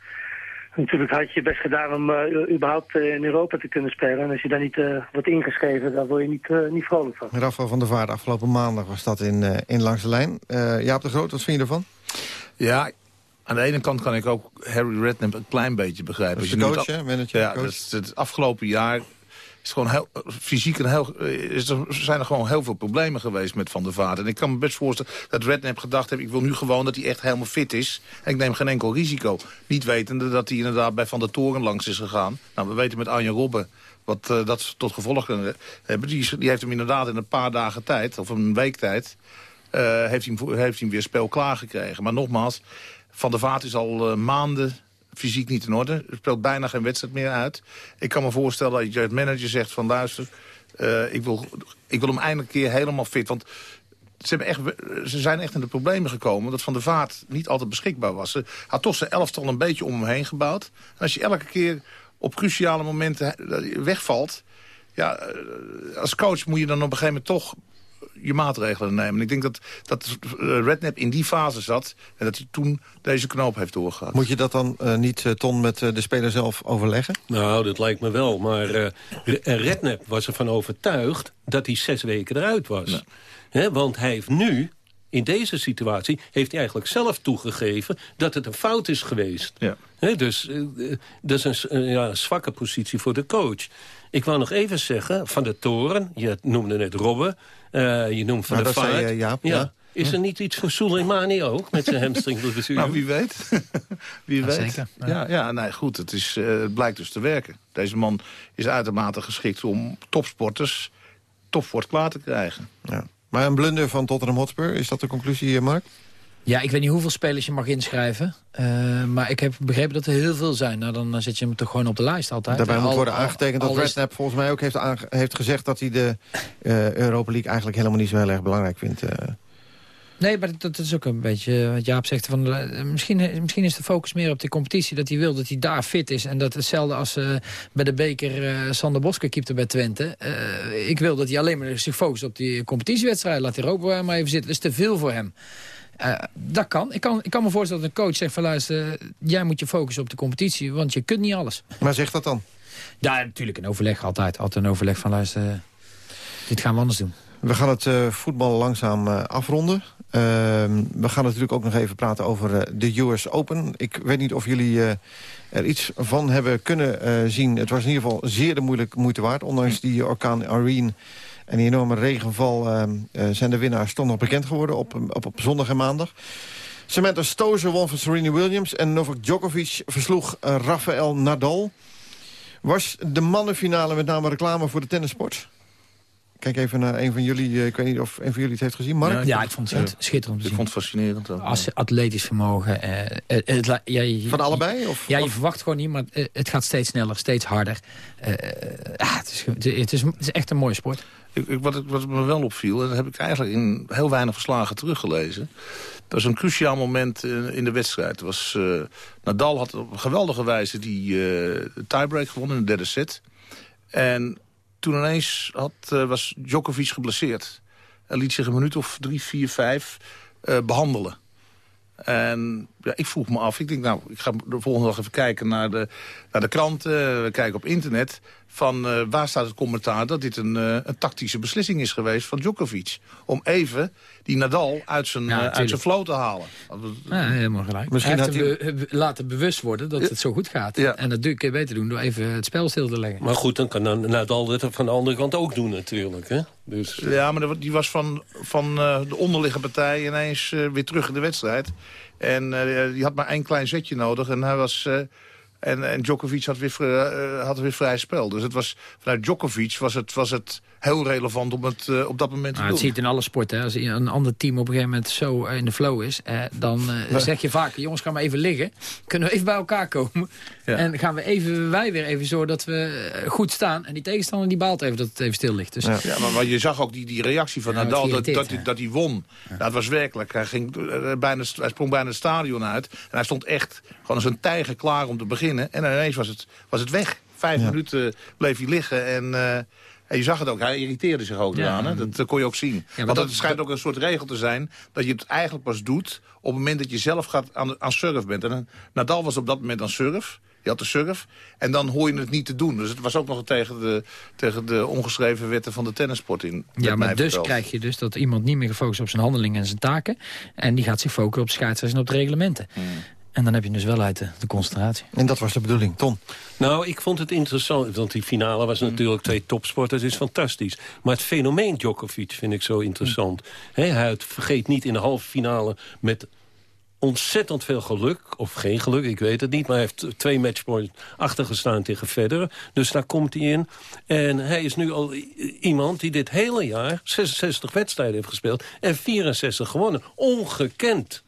Natuurlijk had je je best gedaan om uh, überhaupt uh, in Europa te kunnen spelen. En als je daar niet uh, wordt ingeschreven, dan word je niet, niet vrolijk van. Rafael van der Vaart, afgelopen maandag was dat in, in Langs de Lijn. Jaap de Groot, wat vind je ervan? Ja, aan de ene kant kan ik ook Harry Redknapp een klein beetje begrijpen. Dat is de coach, hè? Manager, ja, coach. Dat, het afgelopen jaar is gewoon heel, fysiek een heel, is er, zijn er gewoon heel veel problemen geweest met Van der Vaart. En ik kan me best voorstellen dat Redknapp gedacht heeft... ik wil nu gewoon dat hij echt helemaal fit is. En ik neem geen enkel risico. Niet wetende dat hij inderdaad bij Van der Toren langs is gegaan. Nou, we weten met Arjen Robben wat uh, dat tot gevolg kan hebben. Die, die heeft hem inderdaad in een paar dagen tijd, of een week tijd... Heeft, hij, heeft weer spel klaargekregen. Maar nogmaals, Van der Vaart is al maanden fysiek niet in orde. Er speelt bijna geen wedstrijd meer uit. Ik kan me voorstellen dat je het manager zegt van luister... Uh, ik, wil, ik wil hem eindelijk een keer helemaal fit. Want ze, hebben echt, ze zijn echt in de problemen gekomen... dat Van der Vaart niet altijd beschikbaar was. Ze had toch zijn elftal een beetje om hem heen gebouwd. Als je elke keer op cruciale momenten wegvalt... ja, als coach moet je dan op een gegeven moment toch je maatregelen nemen. En ik denk dat, dat Redknapp in die fase zat... en dat hij toen deze knoop heeft doorgehad. Moet je dat dan uh, niet, uh, Ton, met uh, de speler zelf overleggen? Nou, dat lijkt me wel. Maar uh, Redknapp was ervan overtuigd dat hij zes weken eruit was. Nee. He, want hij heeft nu in deze situatie heeft hij eigenlijk zelf toegegeven dat het een fout is geweest. Ja. He, dus uh, dat is een uh, ja, zwakke positie voor de coach. Ik wou nog even zeggen, Van de Toren, je noemde net Robben, uh, je noemt Van nou, de Vaart. ja, ja. ja. Is er niet iets voor Soleimani ook, met zijn hamstringblessure? *laughs* nou, wie weet. *laughs* wie Ja, weet. zeker. Ja. Ja, ja, nee, goed. Het, is, uh, het blijkt dus te werken. Deze man is uitermate geschikt om topsporters topsport klaar te krijgen. Ja. Maar een blunder van Tottenham Hotspur, is dat de conclusie, Mark? Ja, ik weet niet hoeveel spelers je mag inschrijven. Uh, maar ik heb begrepen dat er heel veel zijn. Nou, dan zet je hem toch gewoon op de lijst altijd. Daarbij al, moet worden aangetekend al, dat Redknapp volgens mij ook heeft, heeft gezegd... dat hij de uh, Europa League eigenlijk helemaal niet zo heel erg belangrijk vindt. Uh. Nee, maar dat is ook een beetje wat Jaap zegt. Van, misschien, misschien is de focus meer op de competitie. Dat hij wil dat hij daar fit is. En dat hetzelfde als uh, bij de beker uh, Sander Bosker keepte bij Twente. ik wil dat hij alleen maar zich focust op die competitiewedstrijd. Laat Europa maar even zitten. Dat is te veel voor hem. Uh, dat kan. Ik, kan. ik kan me voorstellen dat een coach zegt van luister, jij moet je focussen op de competitie, want je kunt niet alles. Maar zeg dat dan? Ja, natuurlijk een overleg altijd. Altijd een overleg van luister, dit gaan we anders doen. We gaan het uh, voetbal langzaam uh, afronden. Uh, we gaan natuurlijk ook nog even praten over de US Open. Ik weet niet of jullie er iets van hebben kunnen zien. Het was in ieder geval zeer de moeilijk moeite waard. Ondanks die orkaan Irene en die enorme regenval uh, uh, zijn de winnaars toch nog bekend geworden op, op, op zondag en maandag. Samantha Stosur won van Serena Williams en Novak Djokovic versloeg uh, Rafael Nadal. Was de mannenfinale met name reclame voor de tennissport? Kijk even naar een van jullie. Ik weet niet of een van jullie het heeft gezien. Mark? Ja, ja ik vond het schitterend. Ik vond het fascinerend. Ook. Als atletisch vermogen. Uh, het, het, ja, je, Van allebei? Of, ja, je of? verwacht gewoon niet, maar het gaat steeds sneller, steeds harder. Uh, ah, het, is, het, is, het is echt een mooie sport. Ik, wat, me wel opviel, en dat heb ik eigenlijk in heel weinig verslagen teruggelezen. Dat was een cruciaal moment in, in de wedstrijd. Was, uh, Nadal had op geweldige wijze die uh, tiebreak gewonnen in de derde set. En toen ineens had, was Djokovic geblesseerd. En liet zich een minuut of drie, vier, vijf behandelen. En ja, ik vroeg me af, ik denk nou, ik ga de volgende dag even kijken naar de, naar de kranten. Kijken op internet van uh, waar staat het commentaar dat dit een, uh, een tactische beslissing is geweest van Djokovic. Om even die Nadal uit zijn, ja, uh, uit zijn flow te halen. Ja, helemaal gelijk. Misschien hij heeft hem be laten bewust worden dat het zo goed gaat. Ja. En dat kun je beter doen door even het spel stil te leggen. Maar goed, dan kan Nadal het van de andere kant ook doen natuurlijk. Hè? Dus, ja, maar die was van, van de onderliggende partij ineens weer terug in de wedstrijd. En die had maar één klein zetje nodig en hij was... En, en Djokovic had weer, uh, had weer vrij spel. Dus het was, vanuit Djokovic was het, was het heel relevant om het uh, op dat moment te nou, doen. Het ziet in alle sporten. Als een ander team op een gegeven moment zo in de flow is... Eh, dan uh, zeg je vaak, jongens gaan maar even liggen. Kunnen we even bij elkaar komen. Ja. En gaan we even, wij weer even zorgen dat we goed staan. En die tegenstander die baalt even dat het even stil ligt. Dus, ja. ja maar, je zag ook die, die reactie van ja, Nadal, dat, dat, dat hij won. Dat was werkelijk. Hij, ging, bijna, hij sprong bijna het stadion uit. En hij stond echt gewoon als een tijger klaar om te beginnen. En ineens was het, was het weg. Vijf minuten bleef hij liggen en... Uh, en je zag het ook, hij irriteerde zich ook eraan. Ja, dat, dat kon je ook zien. Ja, Want dat, schijnt ook een soort regel te zijn... dat je het eigenlijk pas doet op het moment dat je zelf gaat aan, aan surf bent. En Nadal was op dat moment aan surf. Je had de surf. En dan hoor je het niet te doen. Dus het was ook nog tegen de, tegen de ongeschreven wetten van de tennissport in. Ja, maar dus verteld. krijg je dus dat iemand niet meer gefocust op zijn handelingen en zijn taken. En die gaat zich focussen op scheidsrechters en op de reglementen. Hmm. En dan heb je dus wel uit de, de concentratie. En dat was de bedoeling. Ton? Nou, ik vond het interessant, want die finale was natuurlijk twee topsporters, is fantastisch. Maar het fenomeen Djokovic vind ik zo interessant. hij vergeet niet in de halve finale met ontzettend veel geluk. Of geen geluk, ik weet het niet. Maar hij heeft twee matchpoints achtergestaan tegen Federer. Dus daar komt hij in. En hij is nu al iemand die dit hele jaar 66 wedstrijden heeft gespeeld. En 64 gewonnen. Ongekend.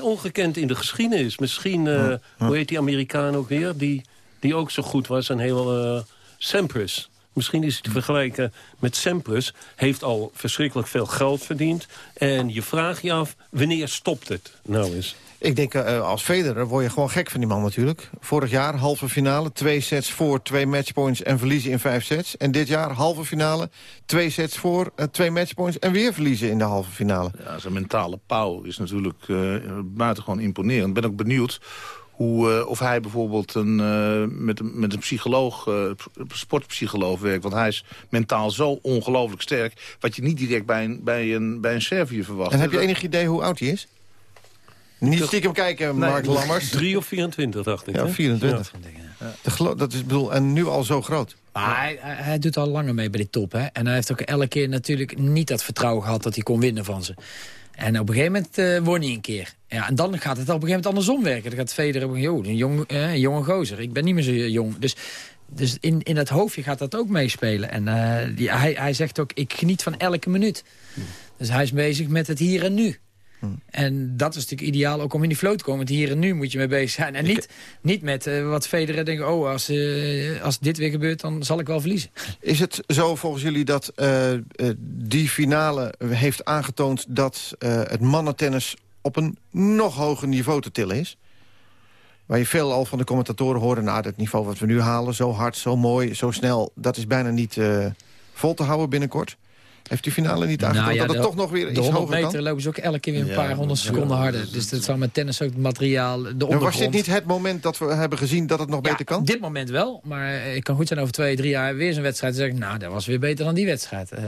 Ongekend in de geschiedenis. Misschien, uh, hoe heet die Amerikaan ook weer? Die, die ook zo goed was. Een heel uh, Sampras. Misschien is het te vergelijken met Sampras. Heeft al verschrikkelijk veel geld verdiend. En je vraagt je af, wanneer stopt het nou eens? Ik denk, uh, als Federer word je gewoon gek van die man natuurlijk. Vorig jaar halve finale, twee sets voor, twee matchpoints en verliezen in vijf sets. En dit jaar halve finale, twee sets voor, uh, twee matchpoints en weer verliezen in de halve finale. Ja, zijn mentale pauw is natuurlijk uh, buitengewoon imponerend. Ik ben ook benieuwd hoe, uh, of hij bijvoorbeeld een, uh, met, met een psycholoog, uh, sportpsycholoog werkt. Want hij is mentaal zo ongelooflijk sterk... wat je niet direct bij een, bij een, bij een Servië verwacht. En heb je enig idee hoe oud hij is? Niet stiekem kijken, Mark nee, Lammers. *laughs* 3 of 24, dacht ik. Ja, 24. Ja. Dat is bedoel, en nu al zo groot. Maar hij, hij, doet al langer mee bij die top. Hè? En hij heeft ook elke keer natuurlijk niet dat vertrouwen gehad... dat hij kon winnen van ze. En op een gegeven moment uh, won hij een keer. Ja, en dan gaat het op een gegeven moment andersom werken. Dan gaat Federer, joh, een, jong, eh, een jonge gozer. Ik ben niet meer zo jong. Dus, dus in, in het hoofdje gaat dat ook meespelen. En uh, die, hij, hij zegt ook, ik geniet van elke minuut. Dus hij is bezig met het hier en nu. En dat is natuurlijk ideaal ook om in die flow te komen. Want hier en nu moet je mee bezig zijn. En niet, niet met uh, wat Federer denkt... oh, als, uh, als dit weer gebeurt, dan zal ik wel verliezen. Is het zo volgens jullie dat uh, die finale heeft aangetoond... dat het mannentennis op een nog hoger niveau te tillen is? Waar je veel al van de commentatoren horen... nou, het niveau wat we nu halen, zo hard, zo mooi, zo snel... dat is bijna niet vol te houden binnenkort. Heeft die finale niet aangetoond nou ja, dat het toch nog weer iets hoger kan? De 100 meter lopen ze ook elke keer weer een paar honderd seconden harder. Dus dat zal met tennis ook het materiaal, de ondergrond... Was dit niet het moment dat we hebben gezien dat het nog beter kan? dit moment wel. Maar ik kan goed zijn over twee, drie jaar weer zo'n wedstrijd. Dan zeg ik, nou, dat was weer beter dan die wedstrijd. Uh,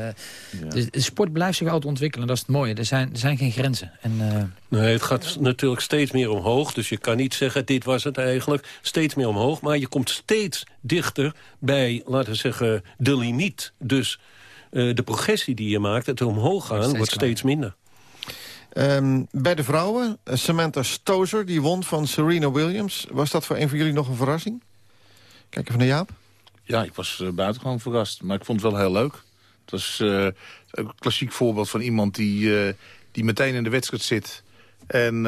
dus de sport blijft zich altijd ontwikkelen. Dat is het mooie. Er zijn, er zijn geen grenzen. En, uh, nee, het gaat natuurlijk steeds meer omhoog. Dus je kan niet zeggen, dit was het eigenlijk. Steeds meer omhoog. Maar je komt steeds dichter bij, laten we zeggen, de limiet. Dus... Uh, de progressie die je maakt, het omhoog gaan, steeds wordt steeds minder. Um, bij de vrouwen, Samantha Stozer, die won van Serena Williams. Was dat voor een van jullie nog een verrassing? Kijk even naar Jaap. Ja, ik was uh, buitengewoon verrast. Maar ik vond het wel heel leuk. Het was uh, een klassiek voorbeeld van iemand die, die meteen in de wedstrijd zit... En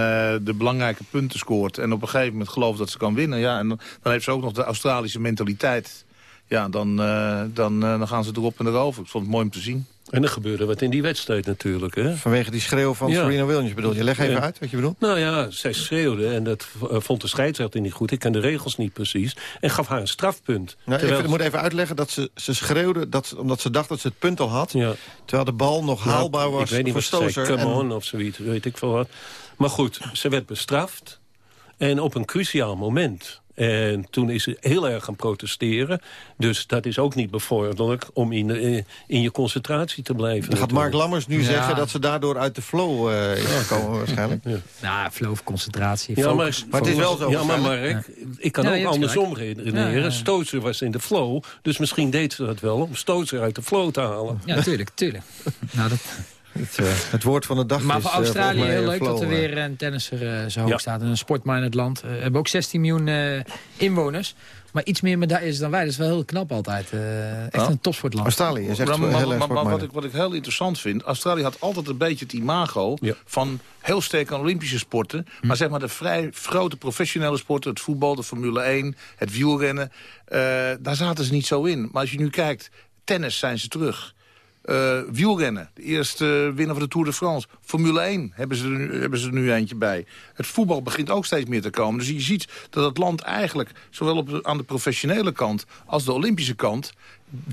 de belangrijke punten scoort. En op een gegeven moment gelooft dat ze kan winnen. Ja, en dan heeft ze ook nog de Australische mentaliteit ja, dan, uh, dan, uh, dan gaan ze erop en erover. Ik vond het mooi om te zien. En er gebeurde wat in die wedstrijd natuurlijk. Hè? Vanwege die schreeuw van ja. Serena Williams bedoel je? Leg even uit wat je bedoelt. Nou ja, zij schreeuwde en dat uh, vond de scheidsrechter niet goed. Ik ken de regels niet precies. En gaf haar een strafpunt. Nou, terwijl... Ik moet even uitleggen dat ze, ze schreeuwde dat, omdat ze dacht dat ze het punt al had. Ja. Terwijl de bal nog nou, haalbaar was Ik weet niet voor wat ze zei, come on of zoiets, weet ik veel wat. Maar goed, ze werd bestraft. En op een cruciaal moment en toen is ze heel erg gaan protesteren. Dus dat is ook niet bevorderlijk om in, de, in je concentratie te blijven. Dan gaat Mark Lammers nu zeggen dat ze daardoor uit de flow uh, is gekomen waarschijnlijk. Ja. Nou, flow of concentratie. Ja, maar, maar, het is wel zo. Ja, maar Mark, ik kan ook andersom redeneren. Stootser was in de flow, dus misschien deed ze dat wel om Stootser uit de flow te halen. Ja, tuurlijk, tuurlijk. nou, dat... Het, uh, het, woord van de dag maar is... Maar voor Australië uh, heel leuk dat er weer een tennisser uh, zo hoog ja. staat. En een sportminded land. We hebben ook 16 miljoen inwoners. Maar iets meer medailles dan wij. Dat is wel heel knap altijd. echt een topsportland. Australië is echt maar, heel erg maar wat, ik, wat ik heel interessant vind... Australië had altijd een beetje het imago... Ja. van heel sterk aan Olympische sporten. Hm. Maar zeg maar de vrij grote professionele sporten... het voetbal, de Formule 1, het wielrennen... daar zaten ze niet zo in. Maar als je nu kijkt, tennis zijn ze terug... Uh, wielrennen, de eerste winnaar van de Tour de France. Formule 1 hebben ze, er nu, hebben ze er nu eentje bij. Het voetbal begint ook steeds meer te komen. Dus je ziet dat het land eigenlijk, zowel op de, aan de professionele kant... als de Olympische kant,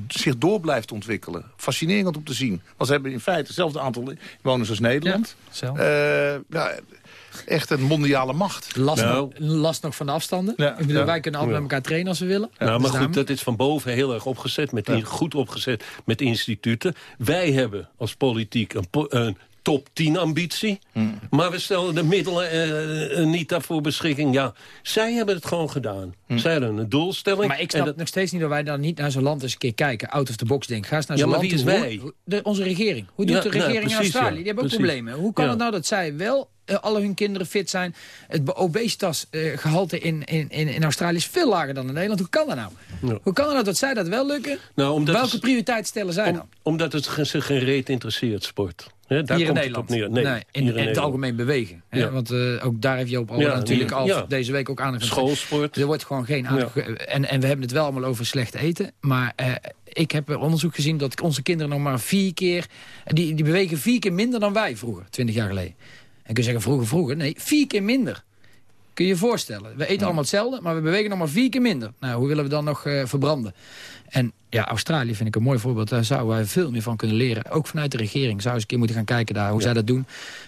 zich door blijft ontwikkelen. Fascinerend om te zien. Want ze hebben in feite hetzelfde aantal inwoners als Nederland. Ja, uh, ja, echt een mondiale macht. Last, nou. nog, last nog van de afstanden. Ja, ik bedoel, ja. wij kunnen altijd met elkaar trainen als we willen. Ja, maar goed, dat is van boven heel erg opgezet. Met goed opgezet met instituten. Wij hebben als politiek een, een top 10 ambitie. Hmm. Maar we stellen de middelen eh, eh, niet daarvoor beschikking. Ja, zij hebben het gewoon gedaan. Hmm. Zij hadden een doelstelling. Maar ik snap En dat- nog steeds niet dat wij dan niet naar zo'n land eens een keer kijken. Out of the box denken. Ga eens naar zo'n land wie is wij? hoe- de, onze regering. Hoe doet Ja, de nou, regering in Australië? ja. Die hebben ook Precies. problemen. Hoe kan Ja. het nou dat zij wel eh, alle hun kinderen fit zijn? Het be- obesitasgehalte in, in, in, in Australië is veel lager dan in Nederland. Hoe kan dat nou? Ja. Hoe kan het nou dat zij dat wel lukken? Nou, omdat Welke het- prioriteit stellen zij dan? Omdat het zich geen reet interesseert, sport. Hè, daar hier in komt Nederland? het op neer. Nee, in, hier in, het algemeen bewegen. Hè? Ja. Want eh, ook daar heeft Joop al Ja, natuurlijk al ja. deze week ook aandacht aan Schoolsport. Er wordt gewoon geen aandacht... En, en we hebben het wel allemaal over slecht eten. Maar eh, ik heb onderzoek gezien dat onze kinderen nog maar vier keer... Die, die bewegen vier keer minder dan wij vroeger, twintig jaar geleden. En kun je zeggen vroeger, vroeger. Nee, vier keer minder. Kun je je voorstellen. We eten allemaal hetzelfde, maar we bewegen nog maar vier keer minder. Nou, hoe willen we dan nog eh, verbranden? En ja, Australië vind ik een mooi voorbeeld. Daar zouden wij veel meer van kunnen leren. Ook vanuit de regering zou eens een keer moeten gaan kijken daar. Hoe zij dat doen.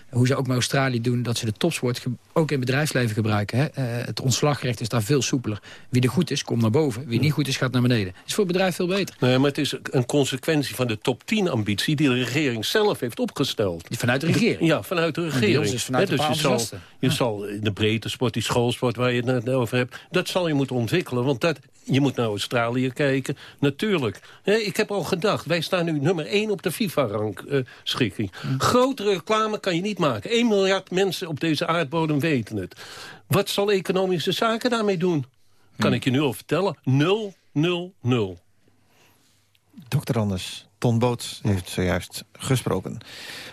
Hoe ze ook met Australië doen. Dat ze de topsport ook in het bedrijfsleven gebruiken. Hè. Eh, het ontslagrecht is daar veel soepeler. Wie er goed is, komt naar boven. Wie niet goed is, gaat naar beneden. Is voor het bedrijf veel beter. Nee, maar het is een consequentie van de top 10 ambitie... die de regering zelf heeft opgesteld. Vanuit de regering? Ja, vanuit de regering. is vanuit Hè, een dus je zal, je zal de breedte sport, die schoolsport waar je het net over hebt... dat zal je moeten ontwikkelen, want dat, je moet naar Australië kijken. Natuurlijk. Hè, ik heb al gedacht, wij staan nu nummer 1 op de FIFA-rangschikking. Grotere reclame kan je niet maken. 1 miljard mensen op deze aardbodem weten het. Wat zal economische zaken daarmee doen? Kan ik je nu al vertellen? 0, 0, 0. Dokter Anders, Ton Boots heeft zojuist gesproken.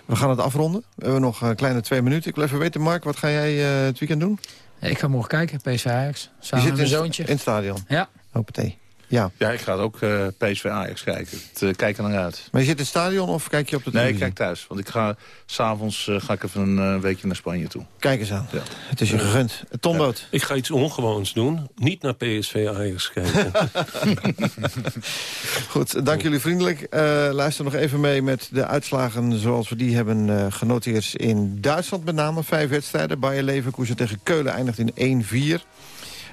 We gaan het afronden. We hebben nog een kleine twee minuten. Ik wil even weten, Mark, wat ga jij eh, het weekend doen? Ik ga morgen kijken, PSV Ajax. Samen je met zit mijn zoontje. in het stadion? Ja. Hoppatee. Ja. Ja, ik ga ook eh, PSV Ajax kijken. Het uh, kijk er naar uit. Maar je zit in het stadion of kijk je op de Nee, ik televisie? kijk thuis. Want ik ga s'avonds uh, ga ik even een uh, weekje naar Spanje toe. Kijk eens aan. Ja. Het is je gegund. Tom Boot. Ik ga iets ongewoons doen. Niet naar PSV Ajax kijken. *laughs* Goed, dank jullie vriendelijk. Uh, luister nog even mee met de uitslagen zoals we die hebben uh, genoteerd in Duitsland met name. Vijf wedstrijden. Bayer Leverkusen tegen Keulen eindigt in 1-4.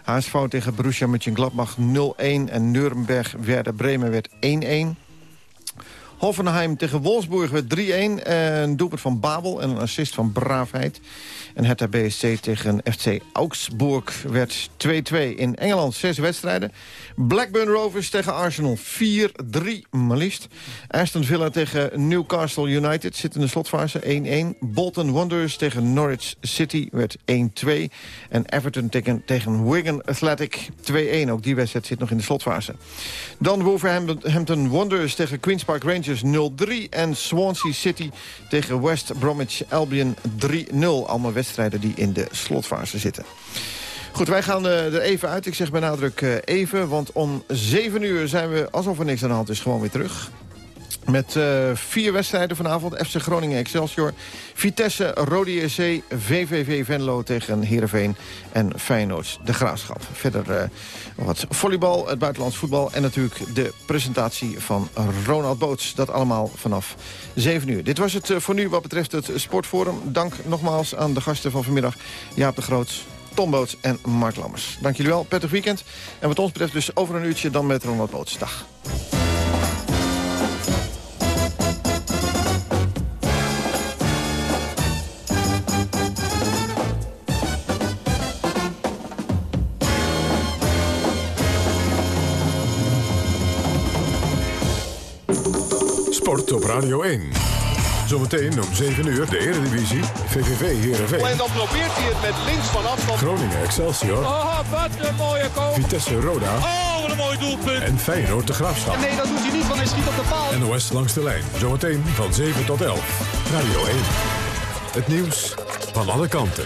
HSV tegen Borussia Mönchengladbach 0-1 en Nuremberg Werder Bremen werd 1-1. Hoffenheim tegen Wolfsburg werd 3-1. Een doelpunt van Babel en een assist van Braafheid. En Hertha BSC tegen FC Augsburg werd 2-2. In Engeland zes wedstrijden. Blackburn Rovers tegen Arsenal 4-3 maar liefst. Aston Villa tegen Newcastle United zit in de slotfase 1-1. Bolton Wanderers tegen Norwich City werd 1-2. En Everton tegen, tegen Wigan Athletic 2-1. Ook die wedstrijd zit nog in de slotfase. Dan Wolverhampton Wanderers tegen Queen's Park Rangers 0-3. En Swansea City tegen West Bromwich Albion 3-0. Allemaal wedstrijden die in de slotfase zitten. Goed, wij gaan uh, er even uit. Ik zeg bij nadruk uh, even, want om 7 uur zijn we, alsof er niks aan de hand is, gewoon weer terug. Met uh, vier wedstrijden vanavond. FC Groningen Excelsior. Vitesse, Rode JC, VVV Venlo tegen Heerenveen en Feyenoord de Graafschap. Verder uh, wat volleybal, het buitenlands voetbal... en natuurlijk de presentatie van Ronald Boots. Dat allemaal vanaf 7 uur. Dit was het uh, voor nu wat betreft het Sportforum. Dank nogmaals aan de gasten van vanmiddag. Jaap de Groot, Tom Boots en Mark Lammers. Dank jullie wel, prettig weekend. En wat ons betreft dus over een uurtje dan met Ronald Boots. Dag. Sport op Radio 1. Zometeen om 7 uur de Eredivisie, VVV Heerenveen. En dan probeert hij het met links van afstand. Groningen Excelsior. Oh, wat een mooie goal. Vitesse Roda. Oh, wat een mooi doelpunt. En Feyenoord de Graafschap. Nee, dat doet hij niet, want hij schiet op de paal. NOS langs de lijn. Zometeen van 7 tot 11. Radio 1. Het nieuws van alle kanten.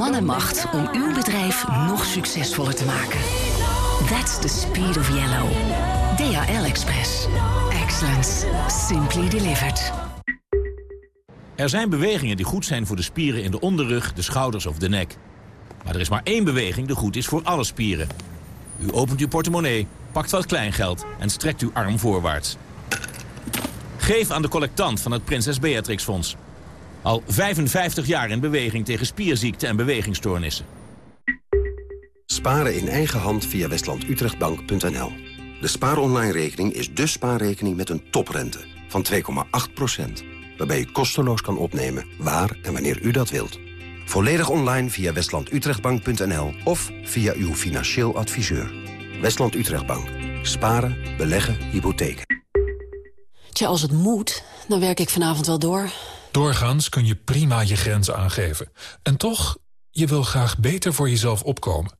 Man en macht om uw bedrijf nog succesvoller te maken. That's the speed of yellow. DHL Express. Excellence. Simply delivered. Er zijn bewegingen die goed zijn voor de spieren in de onderrug, de schouders of de nek. Maar er is maar één beweging die goed is voor alle spieren. U opent uw portemonnee, pakt wat kleingeld en strekt uw arm voorwaarts. Geef aan de collectant van het Prinses Beatrix Fonds. Al 55 jaar in beweging tegen spierziekten en bewegingsstoornissen. Sparen in eigen hand via westlandutrechtbank.nl. De spaaronline-rekening is de spaarrekening met een toprente van 2,8%. Waarbij u kosteloos kan opnemen waar en wanneer u dat wilt. Volledig online via westlandutrechtbank.nl of via uw financieel adviseur. Westland Utrechtbank. Sparen, beleggen, hypotheken. Tja, als het moet, dan werk ik vanavond wel door. Doorgaans kun je prima je grenzen aangeven. En toch, je wil graag beter voor jezelf opkomen.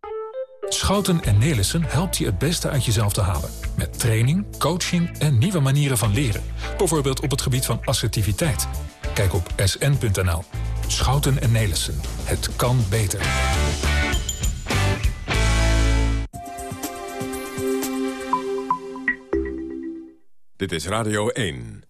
Schouten en Nelissen helpt je het beste uit jezelf te halen. Met training, coaching en nieuwe manieren van leren. Bijvoorbeeld op het gebied van assertiviteit. Kijk op sn.nl. Schouten en Nelissen. Het kan beter. Dit is Radio 1.